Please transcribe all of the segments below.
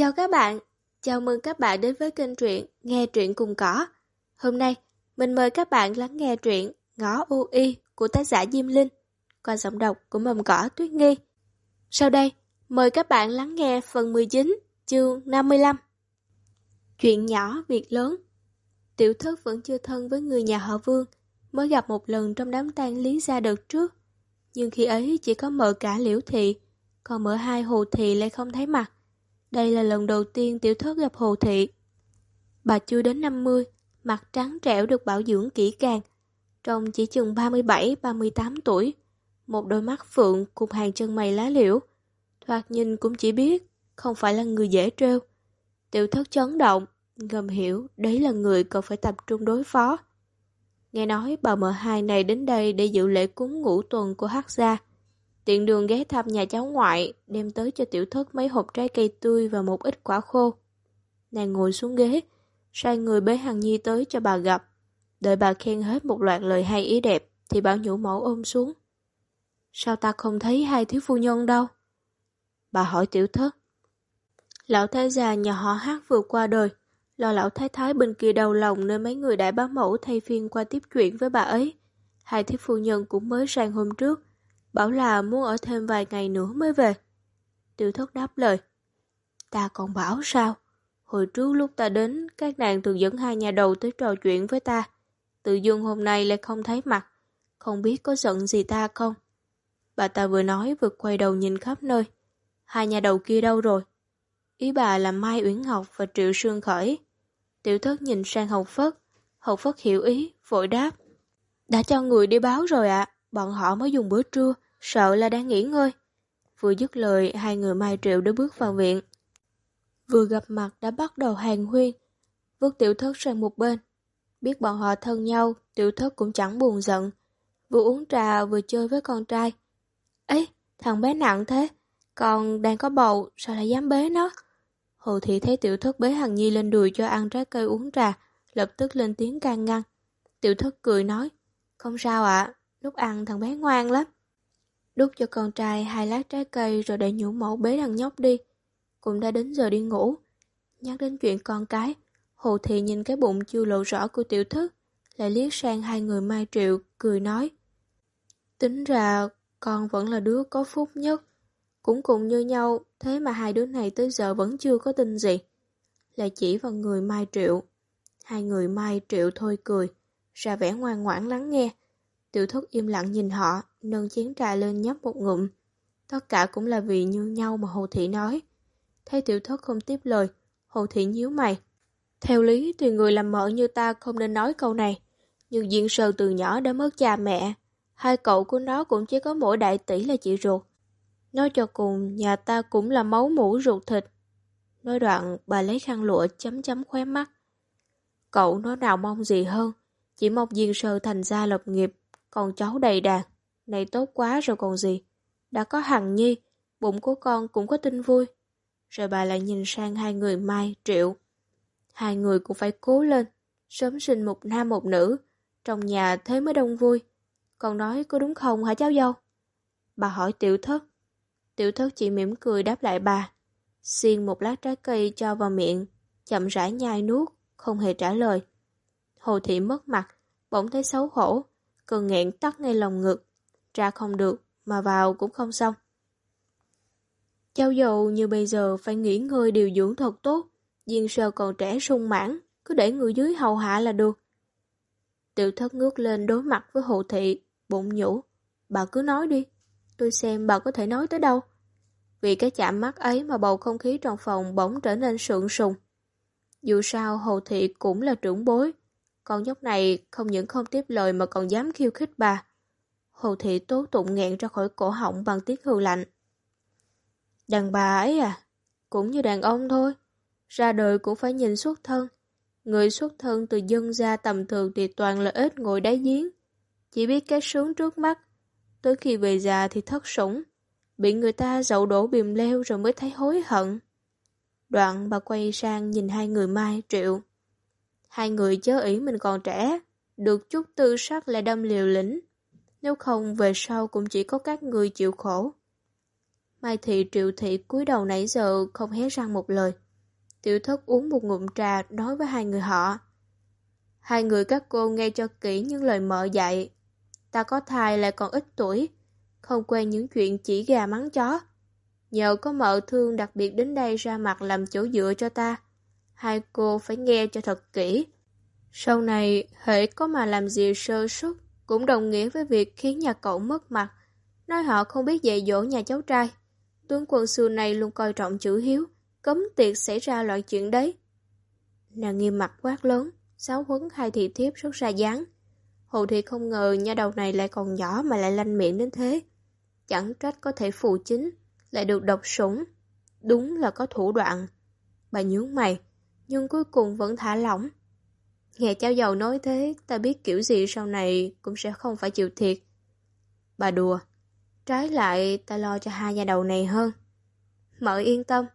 Chào các bạn, chào mừng các bạn đến với kênh truyện Nghe truyện cùng cỏ. Hôm nay, mình mời các bạn lắng nghe truyện Ngõ UI của tác giả Diêm Linh qua giọng đọc của mầm cỏ Tuyết Nghi. Sau đây, mời các bạn lắng nghe phần 19, chương 55. Chuyện nhỏ, việc lớn Tiểu thất vẫn chưa thân với người nhà họ Vương, mới gặp một lần trong đám tang lý gia đợt trước. Nhưng khi ấy chỉ có mợ cả liễu thị, còn mợ hai hồ thị lại không thấy mặt. Đây là lần đầu tiên tiểu thất gặp hồ thị. Bà chưa đến 50, mặt trắng trẻo được bảo dưỡng kỹ càng. Trông chỉ chừng 37-38 tuổi, một đôi mắt phượng cùng hàng chân mày lá liễu. Thoạt nhìn cũng chỉ biết, không phải là người dễ trêu. Tiểu thất chấn động, ngầm hiểu đấy là người cần phải tập trung đối phó. Nghe nói bà mợ hai này đến đây để dự lễ cúng ngũ tuần của Hắc gia. Tiện đường ghé thăm nhà cháu ngoại, đem tới cho tiểu thất mấy hộp trái cây tươi và một ít quả khô. Nàng ngồi xuống ghế, sai người bế Hằng Nhi tới cho bà gặp. Đợi bà khen hết một loạt lời hay ý đẹp, thì bảo nhũ mẫu ôm xuống. Sao ta không thấy hai thiếu phu nhân đâu? Bà hỏi tiểu thất. Lão thái già nhà họ hát vừa qua đời, lo lão thái thái bên kia đầu lòng nơi mấy người đại bá mẫu thay phiên qua tiếp chuyện với bà ấy. Hai thiếu phu nhân cũng mới sang hôm trước, bảo là muốn ở thêm vài ngày nữa mới về. Tiểu thất đáp lời. Ta còn bảo sao? Hồi trước lúc ta đến, các nàng thường dẫn hai nhà đầu tới trò chuyện với ta. Tự dưng hôm nay lại không thấy mặt, không biết có giận gì ta không? Bà ta vừa nói vừa quay đầu nhìn khắp nơi. Hai nhà đầu kia đâu rồi? Ý bà là Mai Uyển Ngọc và Triệu Sương Khởi. Tiểu thất nhìn sang Hồng Phất. Hồng Phất hiểu ý, vội đáp. Đã cho người đi báo rồi ạ, bọn họ mới dùng bữa trưa, sợ là đang nghỉ ngơi. Vừa dứt lời, hai người Mai Triệu đã bước vào viện. Vừa gặp mặt đã bắt đầu hàng huyên, vứt tiểu thất sang một bên. Biết bọn họ thân nhau, tiểu thất cũng chẳng buồn giận. Vừa uống trà vừa chơi với con trai. Ấy, thằng bé nặng thế, còn đang có bầu, sao lại dám bế nó? Hồ Thị thấy tiểu thất bế Hằng Nhi lên đùi cho ăn trái cây uống trà, lập tức lên tiếng can ngăn. Tiểu thất cười nói, không sao ạ, lúc ăn thằng bé ngoan lắm. Đút cho con trai hai lát trái cây rồi để nhũ mẫu bế thằng nhóc đi. Cũng đã đến giờ đi ngủ. Nhắc đến chuyện con cái, Hồ Thị nhìn cái bụng chưa lộ rõ của tiểu thức, lại liếc sang hai người Mai Triệu, cười nói. Tính ra con vẫn là đứa có phúc nhất. Cũng cùng như nhau, thế mà hai đứa này tới giờ vẫn chưa có tin gì. Lại chỉ vào người Mai Triệu. Hai người Mai Triệu thôi cười, ra vẻ ngoan ngoãn lắng nghe. Tiểu thất im lặng nhìn họ, nâng chén trà lên nhấp một ngụm. Tất cả cũng là vì như nhau mà Hồ Thị nói. Thấy tiểu thất không tiếp lời, Hồ Thị nhíu mày. Theo lý thì người làm mợ như ta không nên nói câu này. Nhưng Diện Sơ từ nhỏ đã mất cha mẹ. Hai cậu của nó cũng chỉ có mỗi đại tỷ là chị ruột. Nói cho cùng, nhà ta cũng là máu mũ ruột thịt. Nói đoạn, bà lấy khăn lụa chấm chấm khóe mắt. Cậu nó nào mong gì hơn, chỉ mong diện Sơ thành gia lập nghiệp, còn cháu đầy đàn. Này tốt quá rồi còn gì. Đã có Hằng Nhi, bụng của con cũng có tin vui. Rồi bà lại nhìn sang hai người Mai, Triệu. Hai người cũng phải cố lên, sớm sinh một nam một nữ, trong nhà thế mới đông vui. Còn nói có đúng không hả cháu dâu? Bà hỏi tiểu thất. Tiểu thất chỉ mỉm cười đáp lại bà. Xiên một lát trái cây cho vào miệng, chậm rãi nhai nuốt, không hề trả lời. Hồ thị mất mặt, bỗng thấy xấu hổ, cơn nghẹn tắt ngay lòng ngực. Ra không được, mà vào cũng không xong. Cháu dầu như bây giờ phải nghỉ ngơi điều dưỡng thật tốt, Diên sơ còn trẻ sung mãn, cứ để người dưới hầu hạ là được. Tiểu thất ngước lên đối mặt với hồ thị, bụng nhũ. Bà cứ nói đi, tôi xem bà có thể nói tới đâu. Vì cái chạm mắt ấy mà bầu không khí trong phòng bỗng trở nên sượng sùng. Dù sao hồ thị cũng là trưởng bối, con nhóc này không những không tiếp lời mà còn dám khiêu khích bà. Hồ thị tố tụng nghẹn ra khỏi cổ họng bằng tiếng hư lạnh. Đàn bà ấy à, cũng như đàn ông thôi. Ra đời cũng phải nhìn xuất thân. Người xuất thân từ dân gia tầm thường thì toàn là ít ngồi đáy giếng. Chỉ biết cái sướng trước mắt. Tới khi về già thì thất sủng. Bị người ta dậu đổ bìm leo rồi mới thấy hối hận. Đoạn bà quay sang nhìn hai người Mai, Triệu. Hai người chớ ý mình còn trẻ, được chút tư sắc lại đâm liều lĩnh. Nếu không về sau cũng chỉ có các người chịu khổ. Mai thị triệu thị cúi đầu nãy giờ không hé răng một lời. Tiểu thất uống một ngụm trà nói với hai người họ. Hai người các cô nghe cho kỹ những lời mợ dạy. Ta có thai lại còn ít tuổi, không quen những chuyện chỉ gà mắng chó. Nhờ có mợ thương đặc biệt đến đây ra mặt làm chỗ dựa cho ta. Hai cô phải nghe cho thật kỹ. Sau này, hệ có mà làm gì sơ suất cũng đồng nghĩa với việc khiến nhà cậu mất mặt. Nói họ không biết dạy dỗ nhà cháu trai. Tướng quân xưa này luôn coi trọng chữ hiếu, cấm tiệc xảy ra loại chuyện đấy. Nàng nghiêm mặt quát lớn, giáo huấn hai thị thiếp rất ra dáng. Hồ thị không ngờ nha đầu này lại còn nhỏ mà lại lanh miệng đến thế. Chẳng trách có thể phụ chính, lại được độc sủng. Đúng là có thủ đoạn. Bà nhướng mày, nhưng cuối cùng vẫn thả lỏng. Nghe cháu giàu nói thế, ta biết kiểu gì sau này cũng sẽ không phải chịu thiệt. Bà đùa, trái lại ta lo cho hai nhà đầu này hơn. Mợ yên tâm,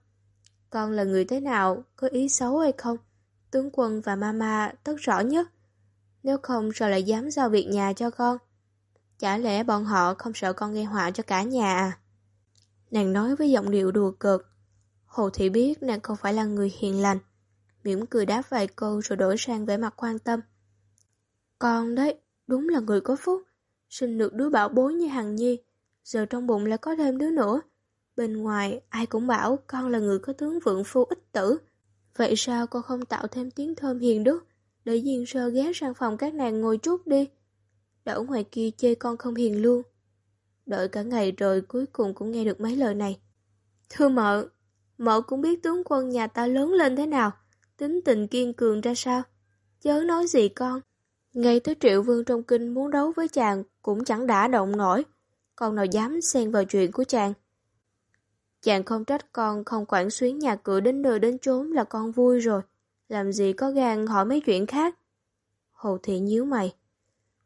con là người thế nào, có ý xấu hay không? Tướng quân và mama tất rõ nhất. Nếu không sao lại dám giao việc nhà cho con? Chả lẽ bọn họ không sợ con gây họa cho cả nhà à? Nàng nói với giọng điệu đùa cợt. Hồ Thị biết nàng không phải là người hiền lành. Mỉm cười đáp vài câu rồi đổi sang vẻ mặt quan tâm. Con đấy, đúng là người có phúc. Sinh được đứa bảo bối như Hằng Nhi. Giờ trong bụng lại có thêm đứa nữa. Bên ngoài, ai cũng bảo con là người có tướng vượng phu ích tử. Vậy sao con không tạo thêm tiếng thơm hiền đức, để Diên Sơ ghé sang phòng các nàng ngồi chút đi. Đỡ ngoài kia chê con không hiền luôn. Đợi cả ngày rồi cuối cùng cũng nghe được mấy lời này. Thưa mợ, mợ cũng biết tướng quân nhà ta lớn lên thế nào, tính tình kiên cường ra sao. Chớ nói gì con. Ngay tới triệu vương trong kinh muốn đấu với chàng cũng chẳng đã động nổi. Con nào dám xen vào chuyện của chàng. Chàng không trách con không quản xuyến nhà cửa đến nơi đến chốn là con vui rồi. Làm gì có gan hỏi mấy chuyện khác. Hồ thị nhíu mày.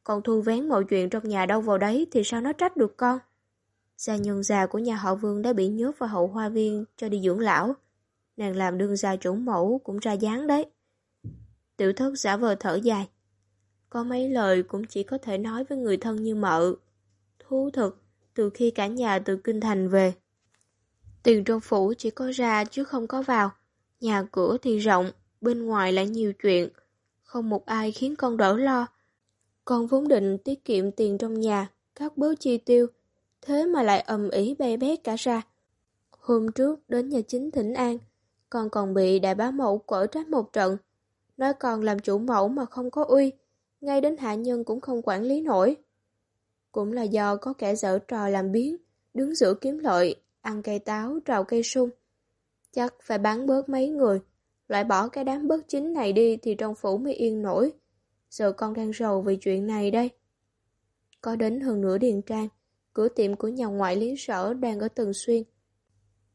Con thu vén mọi chuyện trong nhà đâu vào đấy thì sao nó trách được con? Gia nhân già của nhà họ Vương đã bị nhốt vào hậu hoa viên cho đi dưỡng lão. Nàng làm đương gia chủ mẫu cũng ra dáng đấy. Tiểu thất giả vờ thở dài. Có mấy lời cũng chỉ có thể nói với người thân như mợ. Thú thực, từ khi cả nhà từ kinh thành về, Tiền trong phủ chỉ có ra chứ không có vào. Nhà cửa thì rộng, bên ngoài lại nhiều chuyện. Không một ai khiến con đỡ lo. Con vốn định tiết kiệm tiền trong nhà, các bớt chi tiêu. Thế mà lại ầm ĩ bê bét cả ra. Hôm trước đến nhà chính thỉnh an, con còn bị đại bá mẫu quở trách một trận. Nói con làm chủ mẫu mà không có uy, ngay đến hạ nhân cũng không quản lý nổi. Cũng là do có kẻ dở trò làm biến, đứng giữa kiếm lợi, ăn cây táo, trào cây sung. Chắc phải bán bớt mấy người, loại bỏ cái đám bớt chính này đi thì trong phủ mới yên nổi. Giờ con đang rầu vì chuyện này đây. Có đến hơn nửa điền trang, cửa tiệm của nhà ngoại lý sở đang ở Tần Xuyên.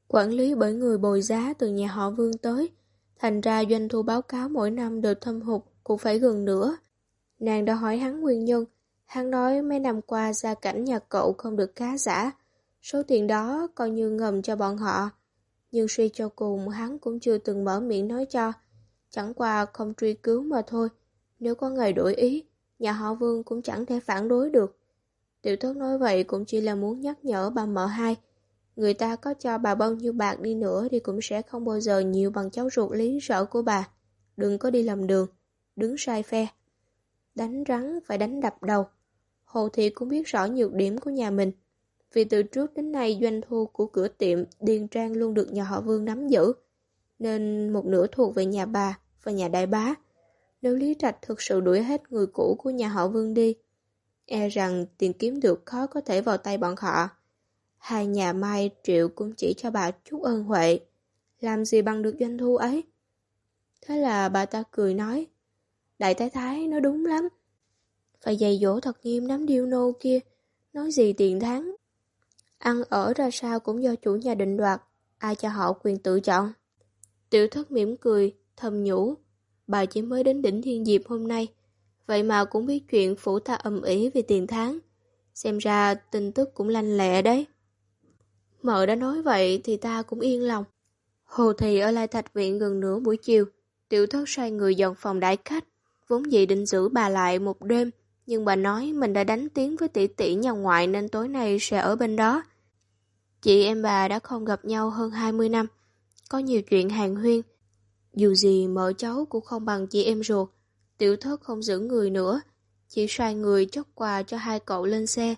Quản lý bởi người bồi giá từ nhà họ Vương tới, thành ra doanh thu báo cáo mỗi năm đều thâm hụt cũng phải gần nữa. Nàng đã hỏi hắn nguyên nhân, hắn nói mấy năm qua gia cảnh nhà cậu không được cá giả, Số tiền đó coi như ngầm cho bọn họ. Nhưng suy cho cùng hắn cũng chưa từng mở miệng nói cho. Chẳng qua không truy cứu mà thôi. Nếu có người đổi ý, nhà họ Vương cũng chẳng thể phản đối được. Tiểu thất nói vậy cũng chỉ là muốn nhắc nhở bà mợ hai. Người ta có cho bà bao nhiêu bạc đi nữa thì cũng sẽ không bao giờ nhiều bằng cháu ruột lý sở của bà. Đừng có đi lầm đường, đứng sai phe. Đánh rắn phải đánh đập đầu. Hồ Thị cũng biết rõ nhược điểm của nhà mình. Vì từ trước đến nay doanh thu của cửa tiệm Điền Trang luôn được nhà họ Vương nắm giữ, nên một nửa thuộc về nhà bà và nhà đại bá. Nếu Lý Trạch thực sự đuổi hết người cũ của nhà họ Vương đi, e rằng tiền kiếm được khó có thể vào tay bọn họ. Hai nhà Mai Triệu cũng chỉ cho bà chút ơn huệ, làm gì bằng được doanh thu ấy. Thế là bà ta cười nói, Đại Thái Thái nói đúng lắm, phải dạy dỗ thật nghiêm đám điêu nô kia, nói gì tiền tháng Ăn ở ra sao cũng do chủ nhà định đoạt, ai cho họ quyền tự chọn. Tiểu thất mỉm cười, thầm nhủ. Bà chỉ mới đến đỉnh thiên diệp hôm nay, vậy mà cũng biết chuyện phủ ta ầm ĩ về tiền tháng. Xem ra tin tức cũng lanh lẹ đấy. Mợ đã nói vậy thì ta cũng yên lòng. Hồ Thị ở lại thạch viện gần nửa buổi chiều, tiểu thất sai người dọn phòng đại khách, vốn dĩ định giữ bà lại một đêm, nhưng bà nói mình đã đánh tiếng với tỷ tỷ nhà ngoại nên tối nay sẽ ở bên đó. Chị em bà đã không gặp nhau hơn 20 năm, có nhiều chuyện hàng huyên. Dù gì mợ cháu cũng không bằng chị em ruột, tiểu thất không giữ người nữa, chỉ xoay người chốc quà cho hai cậu lên xe.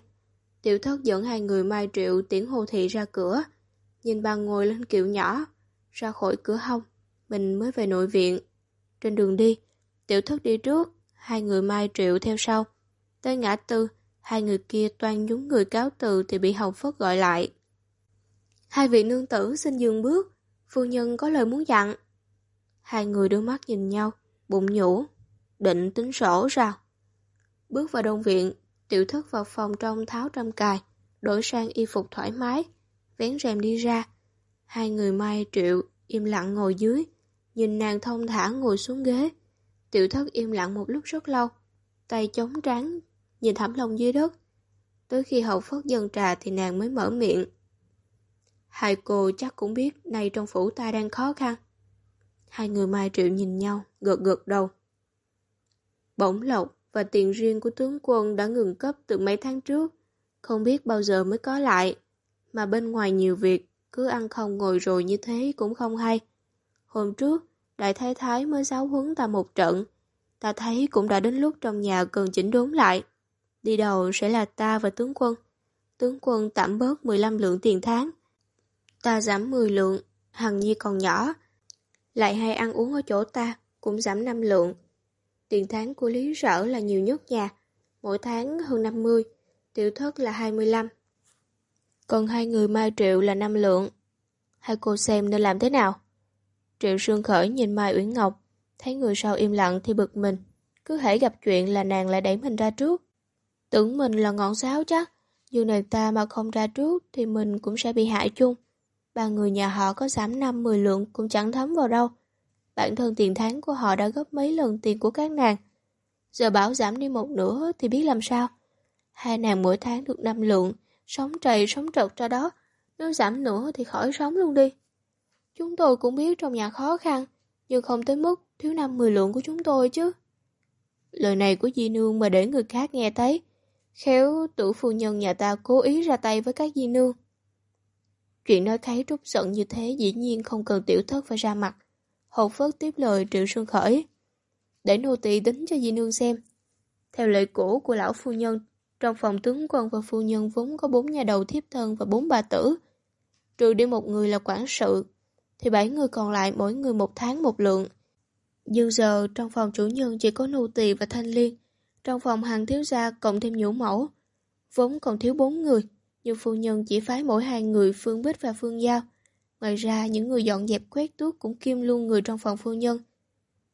Tiểu thất dẫn hai người Mai Triệu tiễn hồ thị ra cửa, nhìn bà ngồi lên kiệu nhỏ, ra khỏi cửa hông, mình mới về nội viện. Trên đường đi, tiểu thất đi trước, hai người Mai Triệu theo sau. Tới ngã tư, hai người kia toan nhúng người cáo từ thì bị Hồng Phất gọi lại. Hai vị nương tử xin dừng bước, phu nhân có lời muốn dặn. Hai người đôi mắt nhìn nhau, bụng nhủ, định tính sổ sao? Bước vào đông viện, tiểu thất vào phòng trong tháo trăm cài, đổi sang y phục thoải mái, vén rèm đi ra. Hai người Mai Triệu im lặng ngồi dưới, nhìn nàng thông thả ngồi xuống ghế. Tiểu thất im lặng một lúc rất lâu, tay chống trán, nhìn thảm lông dưới đất. Tới khi hậu phất dần trà thì nàng mới mở miệng. Hai cô chắc cũng biết nay trong phủ ta đang khó khăn. Hai người Mai Triệu nhìn nhau, gật gật đầu. Bỗng lộc và tiền riêng của tướng quân đã ngừng cấp từ mấy tháng trước, không biết bao giờ mới có lại. Mà bên ngoài nhiều việc, cứ ăn không ngồi rồi như thế cũng không hay. Hôm trước, đại thái thái mới giáo huấn ta một trận. Ta thấy cũng đã đến lúc trong nhà cần chỉnh đốn lại. Đi đầu sẽ là ta và tướng quân. Tướng quân tạm bớt 15 lượng tiền tháng. Ta giảm 10 lượng, hằng nhi còn nhỏ. Lại hay ăn uống ở chỗ ta, cũng giảm 5 lượng. Tiền tháng của Lý Sở là nhiều nhất nhà, mỗi tháng hơn 50, tiểu thất là 25. Còn hai người Mai Triệu là năm lượng. Hai cô xem nên làm thế nào? Triệu Sương Khởi nhìn Mai Uyển Ngọc, thấy người sau im lặng thì bực mình. Cứ hãy gặp chuyện là nàng lại đẩy mình ra trước. Tưởng mình là ngọn sáo chắc, nhưng nàng ta mà không ra trước thì mình cũng sẽ bị hại chung. Ba người nhà họ có giảm 5-10 lượng cũng chẳng thấm vào đâu. Bản thân tiền tháng của họ đã gấp mấy lần tiền của các nàng. Giờ bảo giảm đi một nửa thì biết làm sao. Hai nàng mỗi tháng được năm lượng, sống trầy sống trật ra đó. Nếu giảm nữa thì khỏi sống luôn đi. Chúng tôi cũng biết trong nhà khó khăn, nhưng không tới mức thiếu năm 10 lượng của chúng tôi chứ. Lời này của Di Nương mà để người khác nghe thấy, khéo tử phu nhân nhà ta cố ý ra tay với các Di Nương. Chuyện nói kháy trút giận như thế dĩ nhiên không cần tiểu thất phải ra mặt. Hậu Phất tiếp lời Triệu Xuân Khởi. Để nô tỳ tính cho Di Nương xem. Theo lời cũ của lão phu nhân, trong phòng tướng quân và phu nhân vốn có bốn nhà đầu thiếp thân và bốn bà tử. Trừ đi một người là quản sự, thì bảy người còn lại mỗi người một tháng một lượng. Nhưng giờ trong phòng chủ nhân chỉ có nô tỳ và thanh liên, trong phòng hàng thiếu gia cộng thêm nhũ mẫu. Vốn còn thiếu bốn người, nhưng phu nhân chỉ phái mỗi hai người Phương Bích và Phương Giao. Ngoài ra, những người dọn dẹp quét tuốt cũng kiêm luôn người trong phòng phu nhân.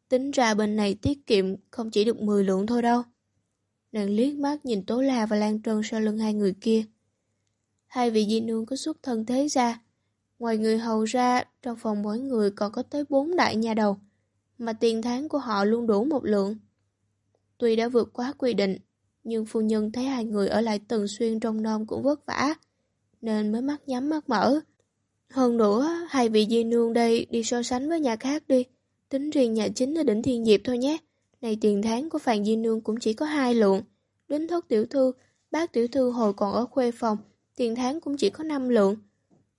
Tính ra bên này tiết kiệm không chỉ được 10 lượng thôi đâu. Nàng liếc mắt nhìn Tố La và Lan Trân sau lưng hai người kia. Hai vị di nương có xuất thân thế ra. Ngoài người hầu ra, trong phòng mỗi người còn có tới bốn đại nhà đầu, mà tiền tháng của họ luôn đủ một lượng. Tuy đã vượt quá quy định, nhưng phu nhân thấy hai người ở lại tần xuyên trong non cũng vất vả, nên mới mắt nhắm mắt mở. Hơn nữa, hai vị di nương đây đi so sánh với nhà khác đi. Tính riêng nhà chính là đỉnh thiên diệp thôi nhé. Này tiền tháng của Phạm Di Nương cũng chỉ có hai lượng. Đến thất tiểu thư, bác tiểu thư hồi còn ở khuê phòng, tiền tháng cũng chỉ có năm lượng.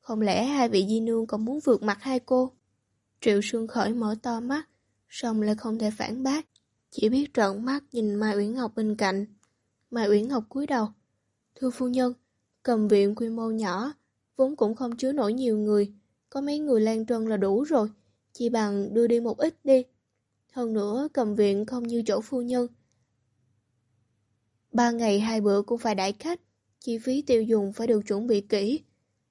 Không lẽ hai vị Di Nương còn muốn vượt mặt hai cô? Triệu Sương Khởi mở to mắt, xong lại không thể phản bác. Chỉ biết trợn mắt nhìn Mai Uyển Ngọc bên cạnh. Mai Uyển Ngọc cúi đầu. Thưa phu nhân, cầm viện quy mô nhỏ, vốn cũng không chứa nổi nhiều người. Có mấy người lan trân là đủ rồi, chỉ bằng đưa đi một ít đi. Hơn nữa, cầm viện không như chỗ phu nhân. Ba ngày hai bữa cũng phải đãi khách, chi phí tiêu dùng phải được chuẩn bị kỹ.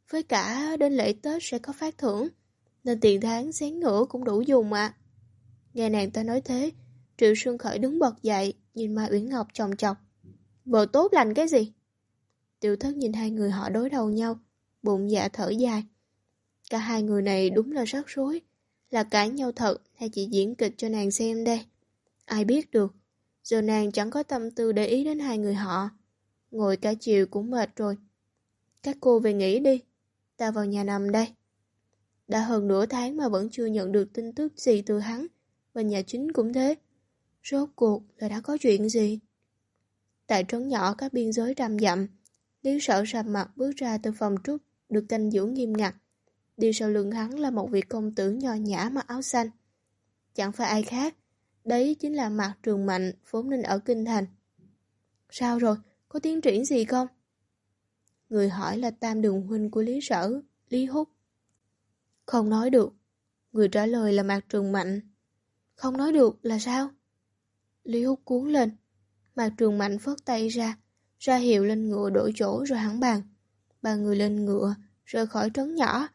Với cả đến lễ Tết sẽ có phát thưởng, nên tiền tháng sáng nữa cũng đủ dùng ạ. Nghe nàng ta nói thế, Triệu Sương Khởi đứng bật dậy, nhìn Mai Uyển Ngọc chồng chọc. Vợ tốt lành cái gì? Tiểu thất nhìn hai người họ đối đầu nhau, bụng dạ thở dài. Cả hai người này đúng là rắc rối, là cãi nhau thật hay chỉ diễn kịch cho nàng xem đây. Ai biết được, giờ nàng chẳng có tâm tư để ý đến hai người họ. Ngồi cả chiều cũng mệt rồi. Các cô về nghỉ đi, ta vào nhà nằm đây. Đã hơn nửa tháng mà vẫn chưa nhận được tin tức gì từ hắn, và nhà chính cũng thế. Rốt cuộc là đã có chuyện gì? Tại trấn nhỏ các biên giới trăm dặm, Lý sở sầm mặt bước ra từ phòng trúc được canh giữ nghiêm ngặt. Đi sau lưng hắn là một vị công tử nho nhã mặc áo xanh. chẳng phải ai khác. Đấy chính là mặt Trường Mạnh vốn nên ở Kinh Thành. Sao rồi? Có tiến triển gì không? Người hỏi là tam đường huynh của Lý Sở, Lý Húc. Không nói được. Người trả lời là Mạc Trường Mạnh. Không nói được là sao? Lý Húc cuốn lên. Mạc Trường Mạnh phớt tay ra, ra hiệu lên ngựa đổi chỗ rồi hắn bàn. Ba người lên ngựa, rời khỏi trấn nhỏ.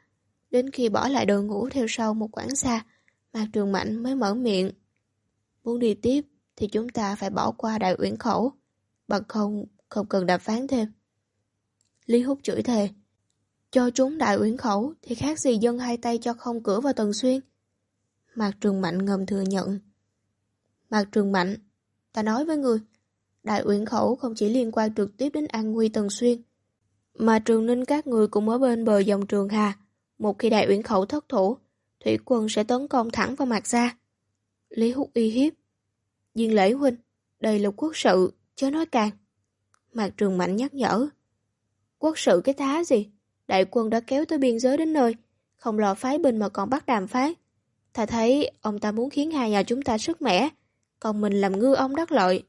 Đến khi bỏ lại đội ngũ theo sau một quãng xa, Mạc Trường Mạnh mới mở miệng. Muốn đi tiếp thì chúng ta phải bỏ qua đại uyển khẩu, bằng không, không cần đàm phán thêm. Lý Húc chửi thề. Cho chúng đại uyển khẩu thì khác gì dân hai tay cho không cửa vào tầng Xuyên. Mạc Trường Mạnh ngầm thừa nhận. Mạc Trường Mạnh, ta nói với người, đại uyển khẩu không chỉ liên quan trực tiếp đến an nguy Tần Xuyên, mà Trường Ninh các người cũng ở bên bờ dòng Trường Hà. Một khi đại uyển khẩu thất thủ, thủy quân sẽ tấn công thẳng vào mặt ra. Lý Húc uy hiếp. Diên lễ huynh, đây là quốc sự, chớ nói càng. Mạc Trường Mạnh nhắc nhở. Quốc sự cái thá gì? Đại quân đã kéo tới biên giới đến nơi, không lo phái binh mà còn bắt đàm phán. Ta thấy ông ta muốn khiến hai nhà chúng ta sức mẻ, còn mình làm ngư ông đắc lợi.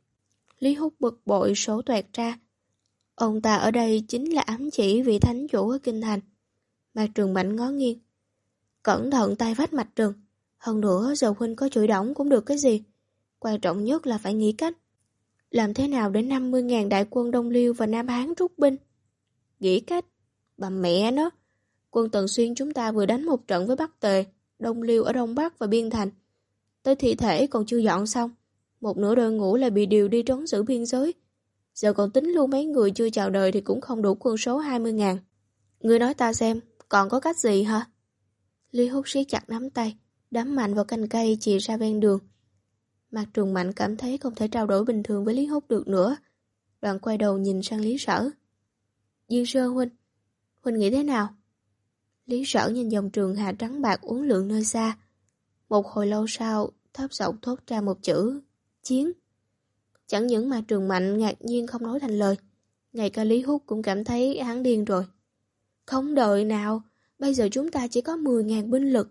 Lý Húc bực bội số toẹt ra. Ông ta ở đây chính là ám chỉ vị thánh chủ ở Kinh Thành. Mạc Trường Mạnh ngó nghiêng. Cẩn thận tay vách mạch trường. Hơn nữa dầu huynh có chửi đóng cũng được cái gì. Quan trọng nhất là phải nghĩ cách. Làm thế nào để 50.000 đại quân Đông Liêu và Nam Hán rút binh? Nghĩ cách? Bà mẹ nó! Quân Tần Xuyên chúng ta vừa đánh một trận với Bắc Tề, Đông Liêu ở Đông Bắc và Biên Thành. Tới thị thể còn chưa dọn xong. Một nửa đội ngũ lại bị điều đi trốn giữ biên giới. Giờ còn tính luôn mấy người chưa chào đời thì cũng không đủ quân số 20 ngàn. Ngươi nói ta xem, còn có cách gì hả? Lý hút siết chặt nắm tay, đắm mạnh vào cành cây chỉ ra ven đường. mặt trùng Mạnh cảm thấy không thể trao đổi bình thường với Lý hút được nữa. Đoạn quay đầu nhìn sang Lý Sở. Duyên Sơn Huynh, Huynh nghĩ thế nào? Lý Sở nhìn dòng trường hà trắng bạc uốn lượn nơi xa. Một hồi lâu sau, thấp giọng thốt ra một chữ, chiến. Chẳng những mà trường mạnh ngạc nhiên không nói thành lời. Ngay cả Lý Húc cũng cảm thấy hắn điên rồi. Không đợi nào, bây giờ chúng ta chỉ có 10.000 binh lực,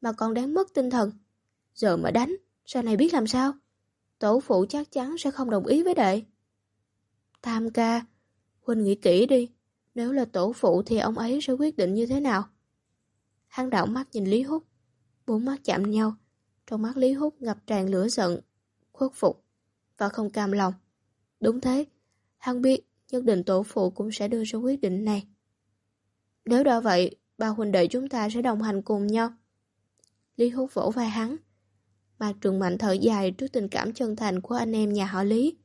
mà còn đáng mất tinh thần. Giờ mà đánh, sau này biết làm sao? Tổ phụ chắc chắn sẽ không đồng ý với đệ. Tham ca, Huynh nghĩ kỹ đi, nếu là tổ phụ thì ông ấy sẽ quyết định như thế nào? Hắn đảo mắt nhìn Lý Húc, bốn mắt chạm nhau, trong mắt Lý Húc ngập tràn lửa giận, khuất phục và không cam lòng. Đúng thế, hắn biết nhất định tổ phụ cũng sẽ đưa ra quyết định này. Nếu đã vậy, ba huynh đệ chúng ta sẽ đồng hành cùng nhau. Lý Húc vỗ vai hắn. Mạc Trường Mạnh thở dài trước tình cảm chân thành của anh em nhà họ Lý.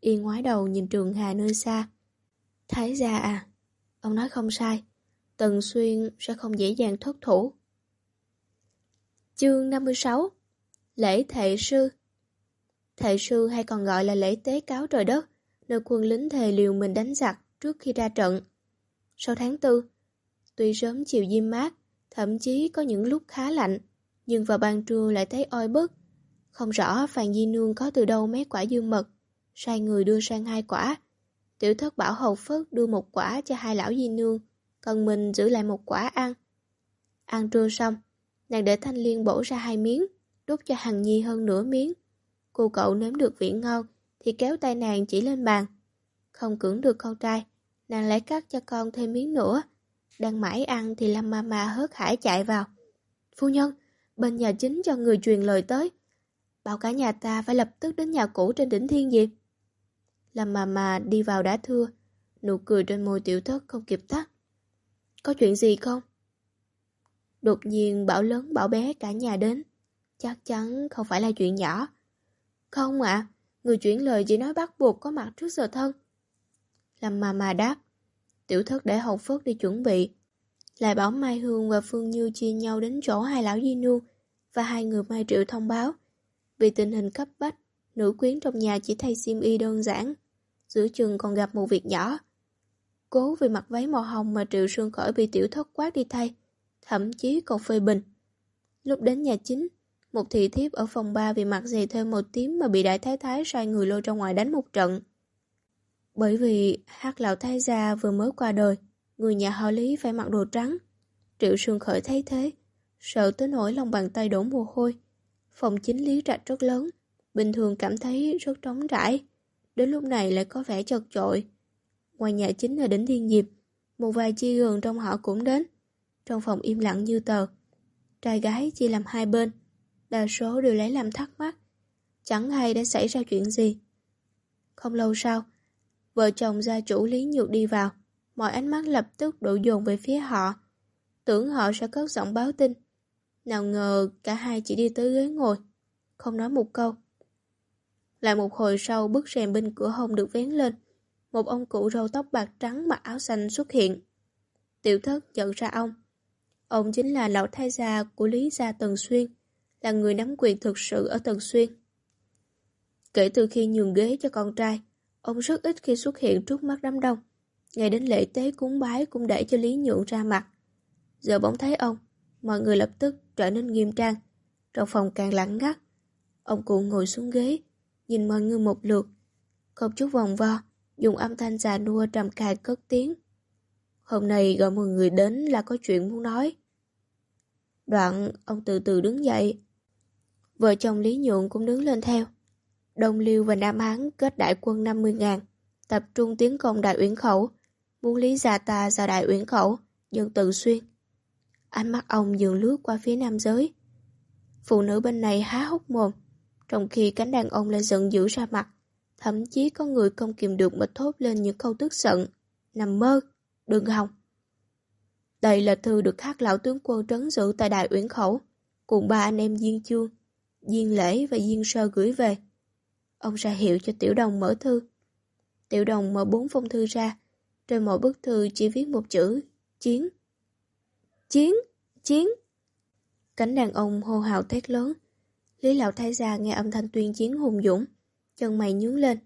Yên ngoái đầu nhìn Trường Hà nơi xa. Thái gia à, ông nói không sai. Tần Xuyên sẽ không dễ dàng thất thủ. Chương 56 Lễ Thệ Sư Thệ Sư hay còn gọi là lễ tế cáo trời đất, nơi quân lính thề liều mình đánh giặc trước khi ra trận. Sau tháng tư, tuy sớm chiều diêm mát, thậm chí có những lúc khá lạnh, nhưng vào ban trưa lại thấy oi bức. Không rõ Phàn Di Nương có từ đâu mấy quả dương mật, sai người đưa sang hai quả. Tiểu thất bảo hầu phất đưa một quả cho hai lão Di Nương, còn mình giữ lại một quả ăn. Ăn trưa xong, nàng để thanh liên bổ ra hai miếng, đút cho Hằng Nhi hơn nửa miếng. Cô cậu nếm được vị ngon, thì kéo tay nàng chỉ lên bàn. Không cưỡng được con trai, nàng lại cắt cho con thêm miếng nữa. Đang mãi ăn thì Lâm Mama hớt hải chạy vào. Phu nhân, bên nhà chính cho người truyền lời tới. Bảo cả nhà ta phải lập tức đến nhà cũ trên đỉnh thiên diệp. Lâm Mama đi vào đã thưa, nụ cười trên môi tiểu thất không kịp tắt. Có chuyện gì không? Đột nhiên bảo lớn bảo bé cả nhà đến. Chắc chắn không phải là chuyện nhỏ. Không ạ, người chuyển lời chỉ nói bắt buộc có mặt trước giờ thân. Lâm mà mà đáp. Tiểu thất để hậu Phước đi chuẩn bị. Lại bảo Mai Hương và Phương Như chia nhau đến chỗ hai lão Di Nương và hai người Mai Triệu thông báo. Vì tình hình cấp bách, nữ quyến trong nhà chỉ thay xiêm y đơn giản. Giữa chừng còn gặp một việc nhỏ. Cố vì mặc váy màu hồng mà Triệu Sương khỏi bị tiểu thất quát đi thay, thậm chí còn phê bình. Lúc đến nhà chính, một thị thiếp ở phòng ba vì mặc giày thêm một tím mà bị đại thái thái sai người lôi ra ngoài đánh một trận. Bởi vì hát lão thái gia vừa mới qua đời, người nhà họ Lý phải mặc đồ trắng. Triệu Sương Khởi thấy thế, sợ tới nỗi lòng bàn tay đổ mồ hôi. Phòng chính lý trạch rất lớn, bình thường cảm thấy rất trống trải. Đến lúc này lại có vẻ chật chội. Ngoài nhà chính là đỉnh thiên diệp, một vài chi gần trong họ cũng đến. Trong phòng im lặng như tờ. Trai gái chia làm hai bên, đa số đều lấy làm thắc mắc. Chẳng hay đã xảy ra chuyện gì. Không lâu sau, vợ chồng gia chủ Lý Nhược đi vào, mọi ánh mắt lập tức đổ dồn về phía họ. Tưởng họ sẽ cất giọng báo tin. Nào ngờ cả hai chỉ đi tới ghế ngồi, không nói một câu. Lại một hồi sau bức rèm bên cửa hông được vén lên. Một ông cụ râu tóc bạc trắng mặc áo xanh xuất hiện. Tiểu thất nhận ra ông. Ông chính là lão thái gia của Lý Gia Tần Xuyên, là người nắm quyền thực sự ở Tần Xuyên. Kể từ khi nhường ghế cho con trai, ông rất ít khi xuất hiện trước mắt đám đông. Ngày đến lễ tế cúng bái cũng để cho Lý Nhượng ra mặt. Giờ bỗng thấy ông, mọi người lập tức trở nên nghiêm trang. Trong phòng càng lặng ngắt. Ông cụ ngồi xuống ghế, nhìn mọi người một lượt. Không chút vòng vo, dùng âm thanh già nua trầm cài cất tiếng. Hôm nay gọi mọi người đến là có chuyện muốn nói. Đoạn, ông từ từ đứng dậy. Vợ chồng Lý Nhượng cũng đứng lên theo. Đông Liêu và Nam Hán kết đại quân 50.000, tập trung tiến công Đại Uyển Khẩu, muốn Lý Gia Ta ra Đại Uyển Khẩu, dân tự xuyên. Ánh mắt ông dường lướt qua phía nam giới. Phụ nữ bên này há hốc mồm, trong khi cánh đàn ông lại giận dữ ra mặt. Thậm chí có người không kìm được mà thốt lên những câu tức giận. Nằm mơ, đừng hòng. Đây là thư được các lão tướng quân trấn giữ tại Đại Uyển Khẩu, cùng ba anh em Diên Chương, Diên Lễ và Diên Sơ gửi về. Ông ra hiệu cho Tiểu Đồng mở thư. Tiểu Đồng mở bốn phong thư ra, trên mỗi bức thư chỉ viết một chữ, chiến. Chiến, chiến. Cánh đàn ông hô hào thét lớn. Lý Lão Thái Gia nghe âm thanh tuyên chiến hùng dũng, chân mày nhướng lên.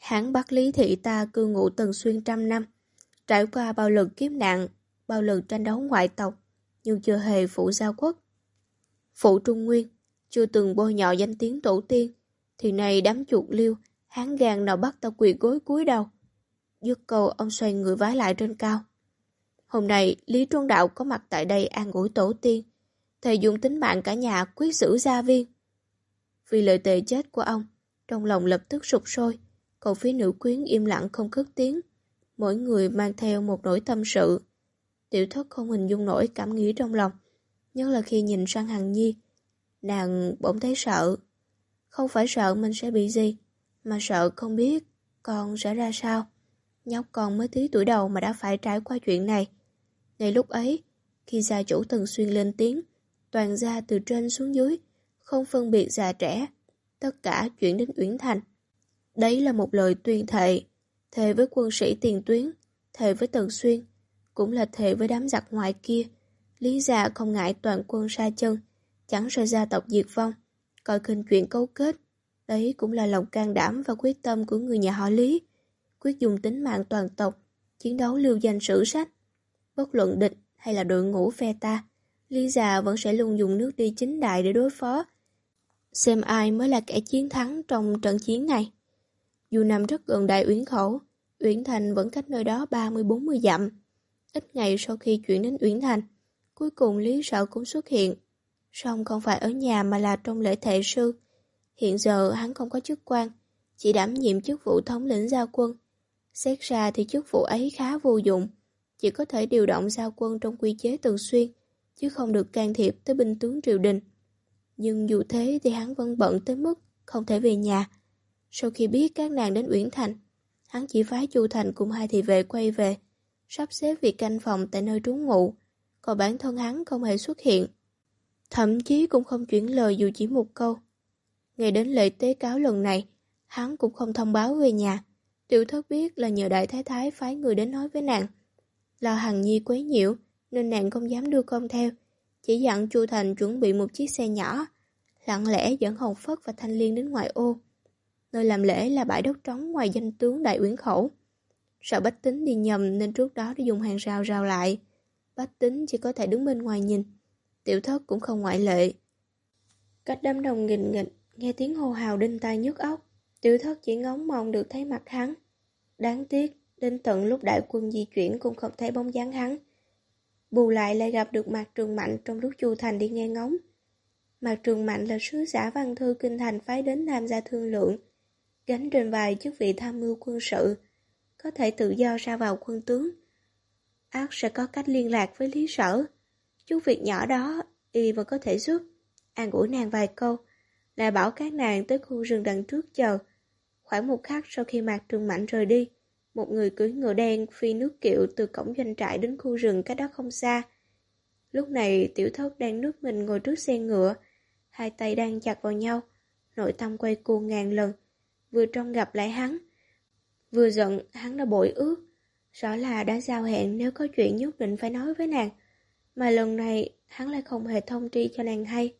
Hãng bắt Lý Thị ta cư ngụ tần xuyên trăm năm, trải qua bao lần kiếp nạn, bao lần tranh đấu ngoại tộc, nhưng chưa hề phụ giao quốc. Phụ Trung Nguyên, chưa từng bôi nhọ danh tiếng tổ tiên, thì này đám chuột liêu, hán gan nào bắt tao quỳ gối cúi đầu. Dứt câu ông xoay người vái lại trên cao. Hôm nay, Lý Trung Đạo có mặt tại đây an ủi tổ tiên. Thầy dùng tính mạng cả nhà quyết xử gia viên. Vì lời tề chết của ông, trong lòng lập tức sụp sôi, cậu phía nữ quyến im lặng không cất tiếng. Mỗi người mang theo một nỗi tâm sự. Tiểu thất không hình dung nổi cảm nghĩ trong lòng. Nhất là khi nhìn sang Hằng Nhi, nàng bỗng thấy sợ. Không phải sợ mình sẽ bị gì, mà sợ không biết con sẽ ra sao. Nhóc con mới tí tuổi đầu mà đã phải trải qua chuyện này. Ngay lúc ấy, khi gia chủ Tần Xuyên lên tiếng, toàn gia từ trên xuống dưới, không phân biệt già trẻ, tất cả chuyển đến Uyển Thành. Đấy là một lời tuyên thệ, thề với quân sĩ tiền tuyến, thề với Tần Xuyên, cũng là thề với đám giặc ngoại kia. Lý gia không ngại toàn quân sa chân, chẳng sợ gia tộc diệt vong, coi khinh chuyện cấu kết. Đấy cũng là lòng can đảm và quyết tâm của người nhà họ Lý, quyết dùng tính mạng toàn tộc, chiến đấu lưu danh sử sách. Bất luận địch hay là đội ngũ phe ta, Lý già vẫn sẽ luôn dùng nước đi chính đại để đối phó. Xem ai mới là kẻ chiến thắng trong trận chiến này. Dù nằm rất gần đại Uyển Khẩu, Uyển Thành vẫn cách nơi đó 30-40 dặm. Ít ngày sau khi chuyển đến Uyển Thành, cuối cùng Lý Sợ cũng xuất hiện. Song không phải ở nhà mà là trong lễ thệ sư. Hiện giờ hắn không có chức quan, chỉ đảm nhiệm chức vụ thống lĩnh giao quân. Xét ra thì chức vụ ấy khá vô dụng chỉ có thể điều động giao quân trong quy chế thường xuyên, chứ không được can thiệp tới binh tướng triều đình. Nhưng dù thế thì hắn vẫn bận tới mức không thể về nhà. Sau khi biết các nàng đến Uyển Thành, hắn chỉ phái Chu Thành cùng hai thị vệ quay về, sắp xếp việc canh phòng tại nơi trú ngụ, còn bản thân hắn không hề xuất hiện. Thậm chí cũng không chuyển lời dù chỉ một câu. Ngày đến lễ tế cáo lần này, hắn cũng không thông báo về nhà. Tiểu thất biết là nhờ đại thái thái phái người đến nói với nàng. Lo Hằng Nhi quấy nhiễu, nên nàng không dám đưa con theo, chỉ dặn Chu Thành chuẩn bị một chiếc xe nhỏ, lặng lẽ dẫn Hồng Phất và Thanh Liên đến ngoại ô. Nơi làm lễ là bãi đất trống ngoài danh tướng Đại Uyển Khẩu. Sợ Bách Tính đi nhầm nên trước đó đã dùng hàng rào rào lại. Bách Tính chỉ có thể đứng bên ngoài nhìn. Tiểu thất cũng không ngoại lệ. Cách đám đông nghịch nghịch, nghe tiếng hô hào đinh tai nhức óc. Tiểu thất chỉ ngóng mong được thấy mặt hắn. Đáng tiếc, Đến tận lúc đại quân di chuyển cũng không thấy bóng dáng hắn. Bù lại lại gặp được mặt trường mạnh trong lúc Chu Thành đi nghe ngóng. Mạc Trường Mạnh là sứ giả văn thư kinh thành phái đến tham gia thương lượng, gánh trên vai chức vị tham mưu quân sự, có thể tự do ra vào quân tướng. Ác sẽ có cách liên lạc với Lý Sở. Chút việc nhỏ đó, y vẫn có thể giúp. An ủi nàng vài câu, lại bảo các nàng tới khu rừng đằng trước chờ. Khoảng một khắc sau khi Mạc Trường Mạnh rời đi, một người cưỡi ngựa đen phi nước kiệu từ cổng doanh trại đến khu rừng cách đó không xa. Lúc này tiểu thất đang nước mình ngồi trước xe ngựa, hai tay đang chặt vào nhau, nội tâm quay cuồng ngàn lần, vừa trong gặp lại hắn. Vừa giận, hắn đã bội ước, rõ là đã giao hẹn nếu có chuyện nhất định phải nói với nàng, mà lần này hắn lại không hề thông tri cho nàng hay.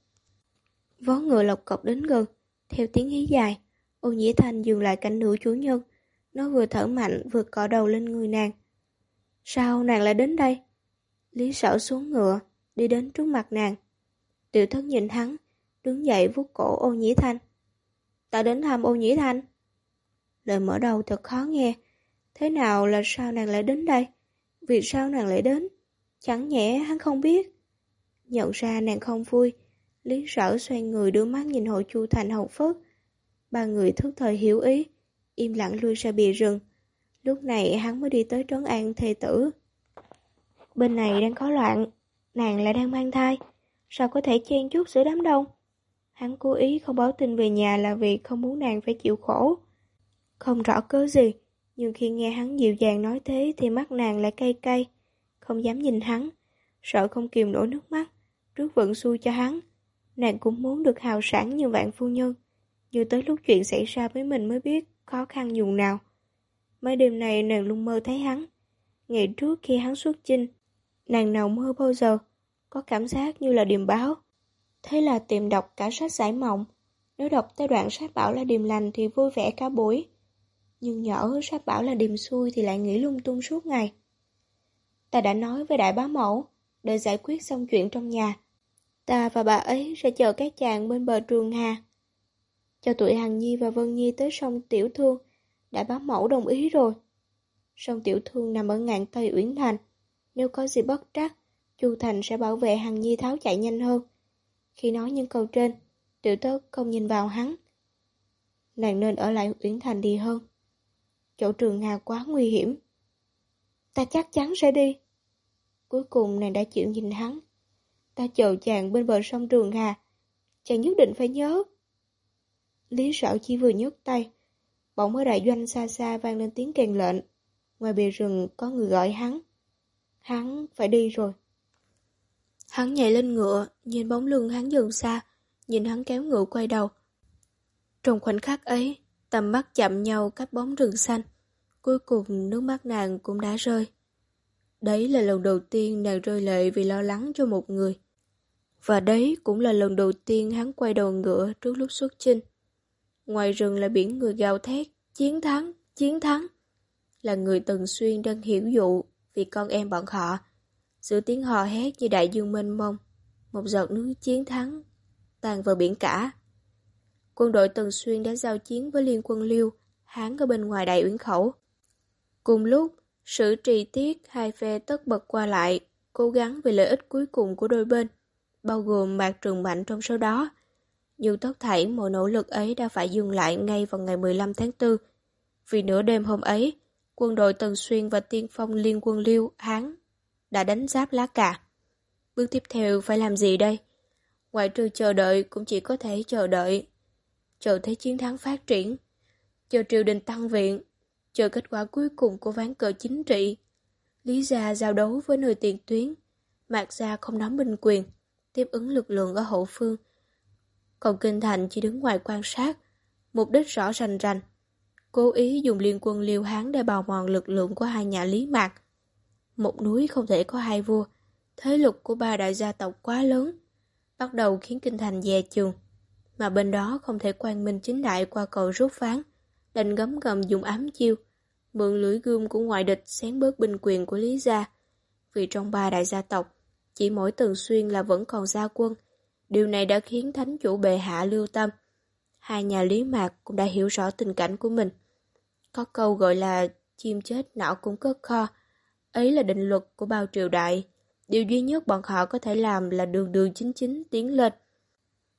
Vó ngựa lộc cọc đến gần, theo tiếng hí dài, ô nhĩ thanh dừng lại cạnh nữ chủ nhân, nó vừa thở mạnh vừa cọ đầu lên người nàng. Sao nàng lại đến đây? Lý sở xuống ngựa, đi đến trước mặt nàng. Tiểu thất nhìn hắn, đứng dậy vuốt cổ ô nhĩ thanh. Ta đến thăm ô nhĩ thanh. Lời mở đầu thật khó nghe. Thế nào là sao nàng lại đến đây? Vì sao nàng lại đến? Chẳng nhẽ hắn không biết. Nhận ra nàng không vui, Lý sở xoay người đưa mắt nhìn hội chu thành hậu phất. Ba người thức thời hiểu ý, im lặng lui ra bìa rừng. Lúc này hắn mới đi tới trấn an thê tử. Bên này đang có loạn, nàng lại đang mang thai, sao có thể chen chút giữa đám đông? Hắn cố ý không báo tin về nhà là vì không muốn nàng phải chịu khổ. Không rõ cớ gì, nhưng khi nghe hắn dịu dàng nói thế thì mắt nàng lại cay cay, không dám nhìn hắn, sợ không kìm nổi nước mắt, trước vận xui cho hắn. Nàng cũng muốn được hào sản như vạn phu nhân, nhưng tới lúc chuyện xảy ra với mình mới biết khó khăn dùng nào. Mấy đêm này nàng luôn mơ thấy hắn. Ngày trước khi hắn xuất chinh, nàng nào mơ bao giờ, có cảm giác như là điềm báo. Thế là tìm đọc cả sách giải mộng. Nếu đọc tới đoạn sách bảo là điềm lành thì vui vẻ cả buổi. Nhưng nhỡ sách bảo là điềm xui thì lại nghĩ lung tung suốt ngày. Ta đã nói với đại bá mẫu, để giải quyết xong chuyện trong nhà. Ta và bà ấy sẽ chờ các chàng bên bờ trường Hà. Cho tụi Hằng Nhi và Vân Nhi tới sông Tiểu Thương, đại bá mẫu đồng ý rồi. Sông Tiểu Thương nằm ở ngạn Tây Uyển Thành. Nếu có gì bất trắc, Chu Thành sẽ bảo vệ Hằng Nhi tháo chạy nhanh hơn. Khi nói những câu trên, tiểu tớ không nhìn vào hắn. Nàng nên ở lại Uyển Thành đi hơn. Chỗ trường Hà quá nguy hiểm. Ta chắc chắn sẽ đi. Cuối cùng nàng đã chịu nhìn hắn. Ta chờ chàng bên bờ sông Trường Hà. Chàng nhất định phải nhớ. Lý Sở chỉ vừa nhấc tay. Bỗng ở đại doanh xa xa vang lên tiếng kèn lệnh. Ngoài bìa rừng có người gọi hắn. Hắn phải đi rồi. Hắn nhảy lên ngựa, nhìn bóng lưng hắn dần xa, nhìn hắn kéo ngựa quay đầu. Trong khoảnh khắc ấy, tầm mắt chạm nhau cách bóng rừng xanh. Cuối cùng nước mắt nàng cũng đã rơi. Đấy là lần đầu tiên nàng rơi lệ vì lo lắng cho một người. Và đấy cũng là lần đầu tiên hắn quay đầu ngựa trước lúc xuất chinh. Ngoài rừng là biển người gào thét, chiến thắng, chiến thắng. Là người Tần Xuyên đang hiểu dụ vì con em bọn họ Giữa tiếng hò hét như đại dương mênh mông, một giọt nước chiến thắng, tàn vào biển cả. Quân đội Tần Xuyên đã giao chiến với liên quân Liêu, Hán ở bên ngoài đại uyển khẩu. Cùng lúc, sự trì tiết hai phe tất bật qua lại, cố gắng vì lợi ích cuối cùng của đôi bên, bao gồm Mạc Trường Mạnh trong số đó. Nhưng tất thảy mọi nỗ lực ấy đã phải dừng lại ngay vào ngày 15 tháng 4. Vì nửa đêm hôm ấy, quân đội Tần Xuyên và tiên phong liên quân Liêu, Hán đã đánh giáp lá cà. Bước tiếp theo phải làm gì đây? Ngoại trừ chờ đợi cũng chỉ có thể chờ đợi. Chờ thấy chiến thắng phát triển. Chờ triều đình tăng viện. Chờ kết quả cuối cùng của ván cờ chính trị. Lý gia giao đấu với nơi tiền tuyến. Mạc gia không nắm binh quyền. Tiếp ứng lực lượng ở hậu phương. Còn Kinh Thành chỉ đứng ngoài quan sát. Mục đích rõ rành rành. Cố ý dùng liên quân liêu hán để bào mòn lực lượng của hai nhà Lý Mạc một núi không thể có hai vua. Thế lực của ba đại gia tộc quá lớn, bắt đầu khiến kinh thành dè chừng. Mà bên đó không thể quan minh chính đại qua cầu rút ván đành gấm gầm dùng ám chiêu, mượn lưỡi gươm của ngoại địch xén bớt binh quyền của Lý Gia. Vì trong ba đại gia tộc, chỉ mỗi Tường Xuyên là vẫn còn gia quân. Điều này đã khiến thánh chủ bệ hạ lưu tâm. Hai nhà Lý Mạc cũng đã hiểu rõ tình cảnh của mình. Có câu gọi là chim chết não cũng cất kho, Ấy là định luật của bao triều đại. Điều duy nhất bọn họ có thể làm là đường đường chính chính tiến lên.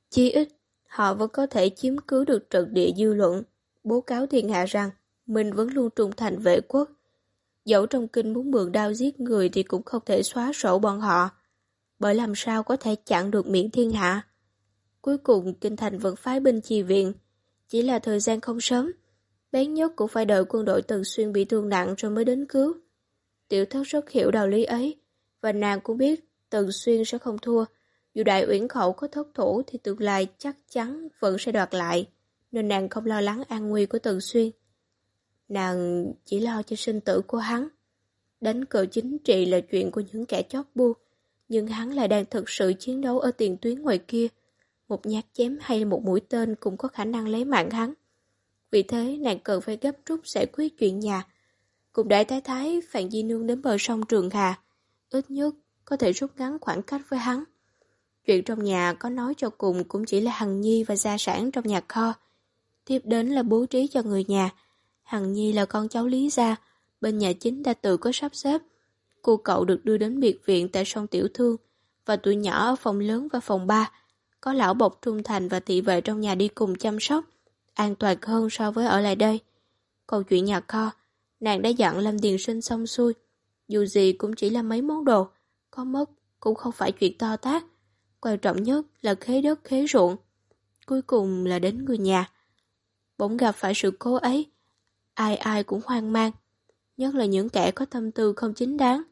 chi ít, họ vẫn có thể chiếm cứ được trận địa dư luận, bố cáo thiên hạ rằng mình vẫn luôn trung thành vệ quốc. Dẫu trong kinh muốn mượn đao giết người thì cũng không thể xóa sổ bọn họ, bởi làm sao có thể chặn được miệng thiên hạ. Cuối cùng kinh thành vẫn phái binh chi viện, chỉ là thời gian không sớm. Bén nhất cũng phải đợi quân đội Tần Xuyên bị thương nặng rồi mới đến cứu. Tiểu thất rất hiểu đạo lý ấy, và nàng cũng biết Tần Xuyên sẽ không thua. Dù đại uyển khẩu có thất thủ thì tương lai chắc chắn vẫn sẽ đoạt lại, nên nàng không lo lắng an nguy của Tần Xuyên. Nàng chỉ lo cho sinh tử của hắn. Đánh cờ chính trị là chuyện của những kẻ chót bu, nhưng hắn lại đang thực sự chiến đấu ở tiền tuyến ngoài kia. Một nhát chém hay một mũi tên cũng có khả năng lấy mạng hắn. Vì thế nàng cần phải gấp rút giải quyết chuyện nhà. Cùng đại thái thái Phạm Di Nương đến bờ sông Trường Hà, ít nhất có thể rút ngắn khoảng cách với hắn. Chuyện trong nhà có nói cho cùng cũng chỉ là Hằng Nhi và gia sản trong nhà kho. Tiếp đến là bố trí cho người nhà. Hằng Nhi là con cháu Lý Gia, bên nhà chính đã tự có sắp xếp. Cô cậu được đưa đến biệt viện tại sông Tiểu Thương, và tụi nhỏ ở phòng lớn và phòng ba Có lão bộc trung thành và thị vệ trong nhà đi cùng chăm sóc, an toàn hơn so với ở lại đây. Câu chuyện nhà kho, nàng đã dặn Lâm Điền Sinh xong xuôi. Dù gì cũng chỉ là mấy món đồ, có mất cũng không phải chuyện to tát. Quan trọng nhất là khế đất khế ruộng. Cuối cùng là đến người nhà. Bỗng gặp phải sự cố ấy, ai ai cũng hoang mang. Nhất là những kẻ có tâm tư không chính đáng.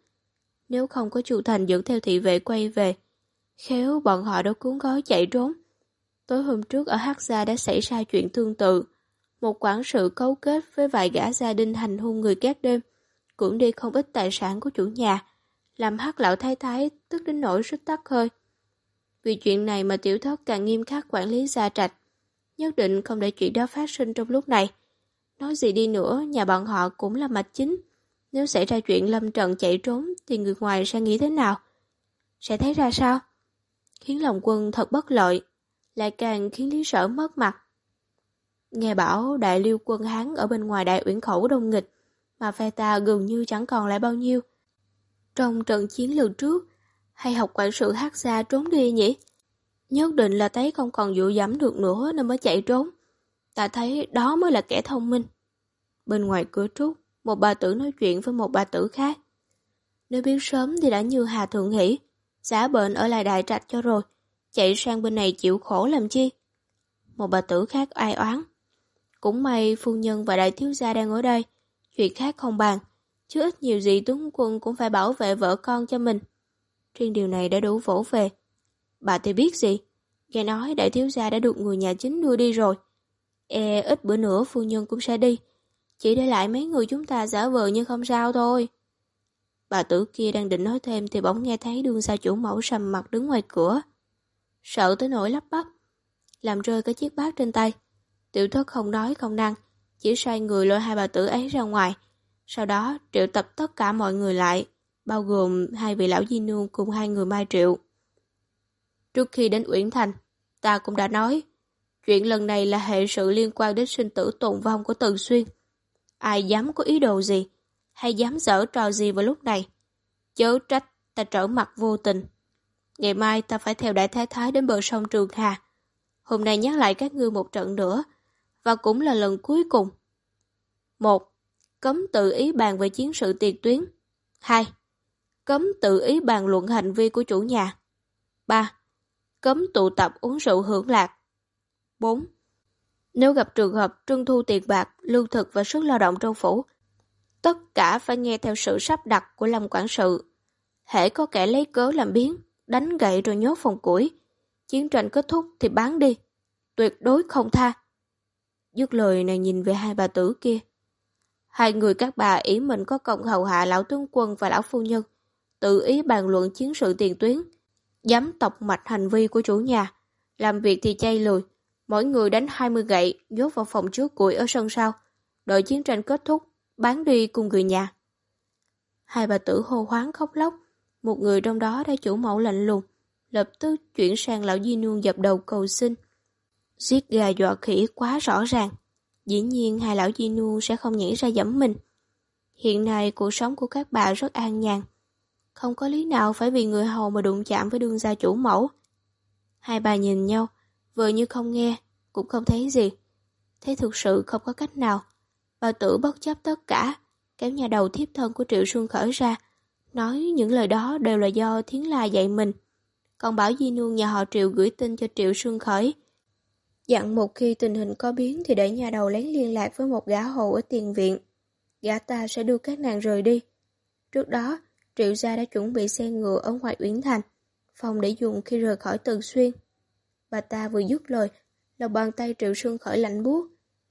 Nếu không có chủ thành dẫn theo thị vệ quay về, khéo bọn họ đã cuốn gói chạy trốn. Tối hôm trước ở Hắc Gia đã xảy ra chuyện tương tự. Một quản sự cấu kết với vài gã gia đình hành hung người các đêm, cũng đi không ít tài sản của chủ nhà, làm Hắc lão thái thái tức đến nỗi rứt tắt hơi. Vì chuyện này mà tiểu thất càng nghiêm khắc quản lý gia trạch, nhất định không để chuyện đó phát sinh trong lúc này. Nói gì đi nữa, nhà bọn họ cũng là mạch chính. Nếu xảy ra chuyện lâm trận chạy trốn thì người ngoài sẽ nghĩ thế nào? Sẽ thấy ra sao? Khiến lòng quân thật bất lợi, lại càng khiến Lý Sở mất mặt. Nghe bảo đại liêu quân Hán ở bên ngoài đại uyển khẩu đông nghịch, mà phe ta gần như chẳng còn lại bao nhiêu. Trong trận chiến lần trước, hay học quản sự hát xa trốn đi nhỉ? Nhất định là thấy không còn dụ dẫm được nữa nên mới chạy trốn. Ta thấy đó mới là kẻ thông minh. Bên ngoài cửa trúc, một bà tử nói chuyện với một bà tử khác. Nếu biết sớm thì đã như Hà Thượng Hỷ, giả bệnh ở lại đại trạch cho rồi, chạy sang bên này chịu khổ làm chi. Một bà tử khác ai oán. Cũng may phu nhân và đại thiếu gia đang ở đây, chuyện khác không bàn, chứ ít nhiều gì tướng quân cũng phải bảo vệ vợ con cho mình. Riêng điều này đã đủ vỗ về. Bà thì biết gì? Nghe nói đại thiếu gia đã được người nhà chính đưa đi rồi. E ít bữa nữa phu nhân cũng sẽ đi. Chỉ để lại mấy người chúng ta giả vờ như không sao thôi. Bà tử kia đang định nói thêm thì bỗng nghe thấy đương gia chủ mẫu sầm mặt đứng ngoài cửa. Sợ tới nỗi lắp bắp. Làm rơi cái chiếc bát trên tay. Tiểu thất không nói, không năng. Chỉ sai người lôi hai bà tử ấy ra ngoài. Sau đó, triệu tập tất cả mọi người lại. Bao gồm hai vị lão di nương cùng hai người mai triệu. Trước khi đến Uyển Thành, ta cũng đã nói Chuyện lần này là hệ sự liên quan đến sinh tử tồn vong của Tần Xuyên. Ai dám có ý đồ gì, hay dám dở trò gì vào lúc này. Chớ trách ta trở mặt vô tình. Ngày mai ta phải theo đại thái thái đến bờ sông Trường Hà. Hôm nay nhắc lại các ngươi một trận nữa, và cũng là lần cuối cùng. một Cấm tự ý bàn về chiến sự tiền tuyến. 2. Cấm tự ý bàn luận hành vi của chủ nhà. 3. Cấm tụ tập uống rượu hưởng lạc. 4. Nếu gặp trường hợp trưng thu tiền bạc, lương thực và sức lao động trong phủ, tất cả phải nghe theo sự sắp đặt của Lâm Quản sự. Hễ có kẻ lấy cớ làm biến, đánh gậy rồi nhốt phòng củi. Chiến tranh kết thúc thì bán đi. Tuyệt đối không tha. Dứt lời này nhìn về hai bà tử kia. Hai người các bà ý mình có công hầu hạ lão tướng quân và lão phu nhân, tự ý bàn luận chiến sự tiền tuyến, dám tọc mạch hành vi của chủ nhà, làm việc thì chay lùi, Mỗi người đánh 20 gậy, nhốt vào phòng trước củi ở sân sau. Đợi chiến tranh kết thúc, bán đi cùng người nhà. Hai bà tử hô hoáng khóc lóc. Một người trong đó đã chủ mẫu lạnh lùng, lập tức chuyển sang lão Di Nương dập đầu cầu xin. Giết gà dọa khỉ quá rõ ràng. Dĩ nhiên hai lão Di Nương sẽ không nhảy ra dẫm mình. Hiện nay cuộc sống của các bà rất an nhàn. Không có lý nào phải vì người hầu mà đụng chạm với đương gia chủ mẫu. Hai bà nhìn nhau, vờ như không nghe, cũng không thấy gì. Thế thực sự không có cách nào. Bà tử bất chấp tất cả, kéo nhà đầu thiếp thân của Triệu Xuân Khởi ra, nói những lời đó đều là do Thiến La dạy mình. Còn bảo Di Nương nhà họ Triệu gửi tin cho Triệu Xuân Khởi. Dặn một khi tình hình có biến thì để nhà đầu lén liên lạc với một gã hầu ở tiền viện. Gã ta sẽ đưa các nàng rời đi. Trước đó, Triệu gia đã chuẩn bị xe ngựa ở ngoài Uyển Thành, phòng để dùng khi rời khỏi Từ Xuyên. Bà ta vừa dứt lời, lòng bàn tay Triệu Xuân Khởi lạnh buốt,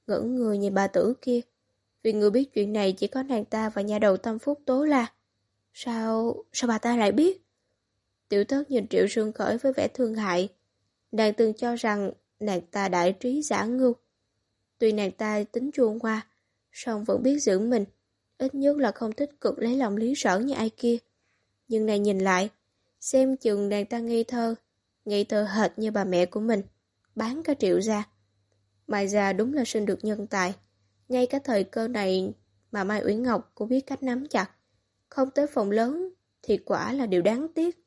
ngẩn người nhìn bà tử kia. Vì người biết chuyện này chỉ có nàng ta và nhà đầu tâm phúc tố là Sao... sao bà ta lại biết? Tiểu tớt nhìn Triệu Xuân Khởi với vẻ thương hại. Nàng từng cho rằng nàng ta đại trí giả ngưu. Tuy nàng ta tính chuông hoa, song vẫn biết giữ mình. Ít nhất là không tích cực lấy lòng lý sở như ai kia. Nhưng nàng nhìn lại, xem chừng nàng ta ngây thơ, ngây thơ hệt như bà mẹ của mình, bán cả triệu ra. Mai ra đúng là sinh được nhân tài. Ngay cả thời cơ này mà Mai Uyển Ngọc cũng biết cách nắm chặt. Không tới phòng lớn thì quả là điều đáng tiếc.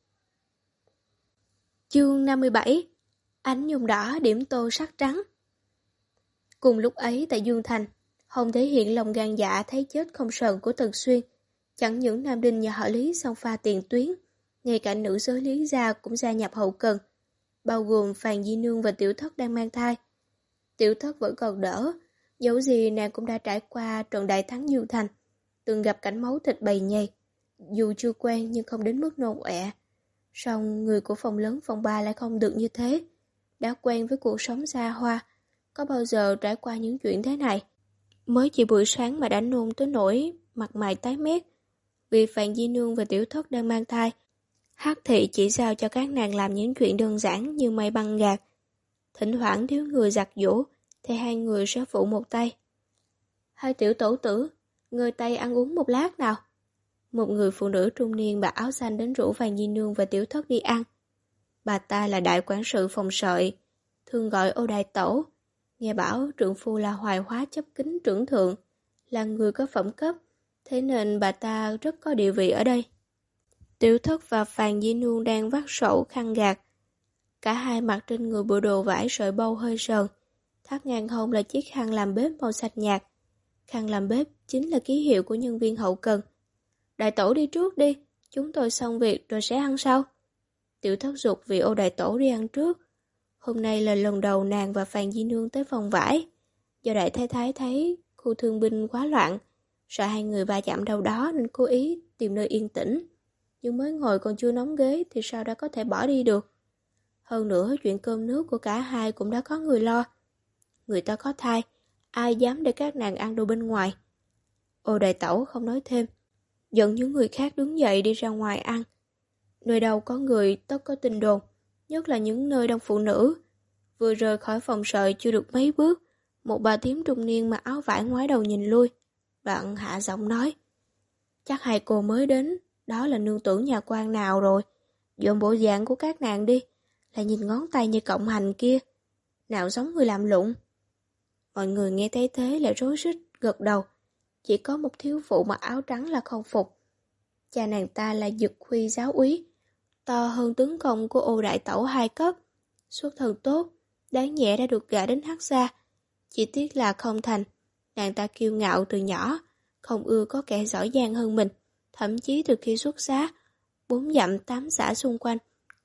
Chương 57 Ánh nhung đỏ điểm tô sắc trắng Cùng lúc ấy tại Dương Thành, Hồng thể hiện lòng gan dạ thấy chết không sờn của Tần Xuyên. Chẳng những Nam Đinh nhà họ Lý xong pha tiền tuyến, ngay cả nữ giới Lý gia cũng gia nhập hậu cần, bao gồm Phàn Di Nương và Tiểu Thất đang mang thai. Tiểu Thất vẫn còn đỡ, dẫu gì nàng cũng đã trải qua trận đại thắng Dương Thành, từng gặp cảnh máu thịt bầy nhầy. Dù chưa quen nhưng không đến mức nôn ọe. Song người của phòng lớn phòng ba lại không được như thế. Đã quen với cuộc sống xa hoa, có bao giờ trải qua những chuyện thế này. Mới chỉ buổi sáng mà đã nôn tới nỗi mặt mày tái mét. Vì Phạm Di Nương và Tiểu Thất đang mang thai. Hắc thị chỉ giao cho các nàng làm những chuyện đơn giản như may băng gạt. Thỉnh thoảng thiếu người giặt giũ, thì hai người sẽ phụ một tay. Hai tiểu tổ tử, người tay ăn uống một lát nào. Một người phụ nữ trung niên bà áo xanh đến rủ vàng di nương và tiểu thất đi ăn. Bà ta là đại quản sự phòng sợi, thường gọi ô đại tổ. Nghe bảo trượng phu là hoài hóa chấp kính trưởng thượng, là người có phẩm cấp, thế nên bà ta rất có địa vị ở đây. Tiểu thất và Phàn Di Nương đang vắt sổ khăn gạt. Cả hai mặc trên người bộ đồ vải sợi bâu hơi sờn. Thắt ngang hông là chiếc khăn làm bếp màu sạch nhạt. Khăn làm bếp chính là ký hiệu của nhân viên hậu cần. Đại tổ đi trước đi, chúng tôi xong việc rồi sẽ ăn sau. Tiểu thất dục vì ô đại tổ đi ăn trước. Hôm nay là lần đầu nàng và Phàn Di Nương tới phòng vải. Do đại thái thái thấy khu thương binh quá loạn, sợ hai người va chạm đâu đó nên cố ý tìm nơi yên tĩnh. Nhưng mới ngồi còn chưa nóng ghế thì sao đã có thể bỏ đi được. Hơn nữa chuyện cơm nước của cả hai cũng đã có người lo. Người ta có thai, ai dám để các nàng ăn đồ bên ngoài. Ô đại tẩu không nói thêm dẫn những người khác đứng dậy đi ra ngoài ăn. Nơi đâu có người tất có tình đồn, nhất là những nơi đông phụ nữ. Vừa rời khỏi phòng sợi chưa được mấy bước, một bà thím trung niên mặc áo vải ngoái đầu nhìn lui. Đoạn hạ giọng nói, chắc hai cô mới đến, đó là nương tử nhà quan nào rồi. Dọn bộ dạng của các nàng đi, là nhìn ngón tay như cộng hành kia. Nào giống người làm lụng. Mọi người nghe thấy thế lại rối rít, gật đầu. Chỉ có một thiếu phụ mặc áo trắng là không phục. Cha nàng ta là dực khuy giáo úy, to hơn tướng công của ô đại tẩu hai cấp. Xuất thần tốt, đáng nhẹ đã được gả đến hắc gia. Chỉ tiếc là không thành. Nàng ta kiêu ngạo từ nhỏ, không ưa có kẻ giỏi giang hơn mình. Thậm chí từ khi xuất giá, bốn dặm tám xã xung quanh,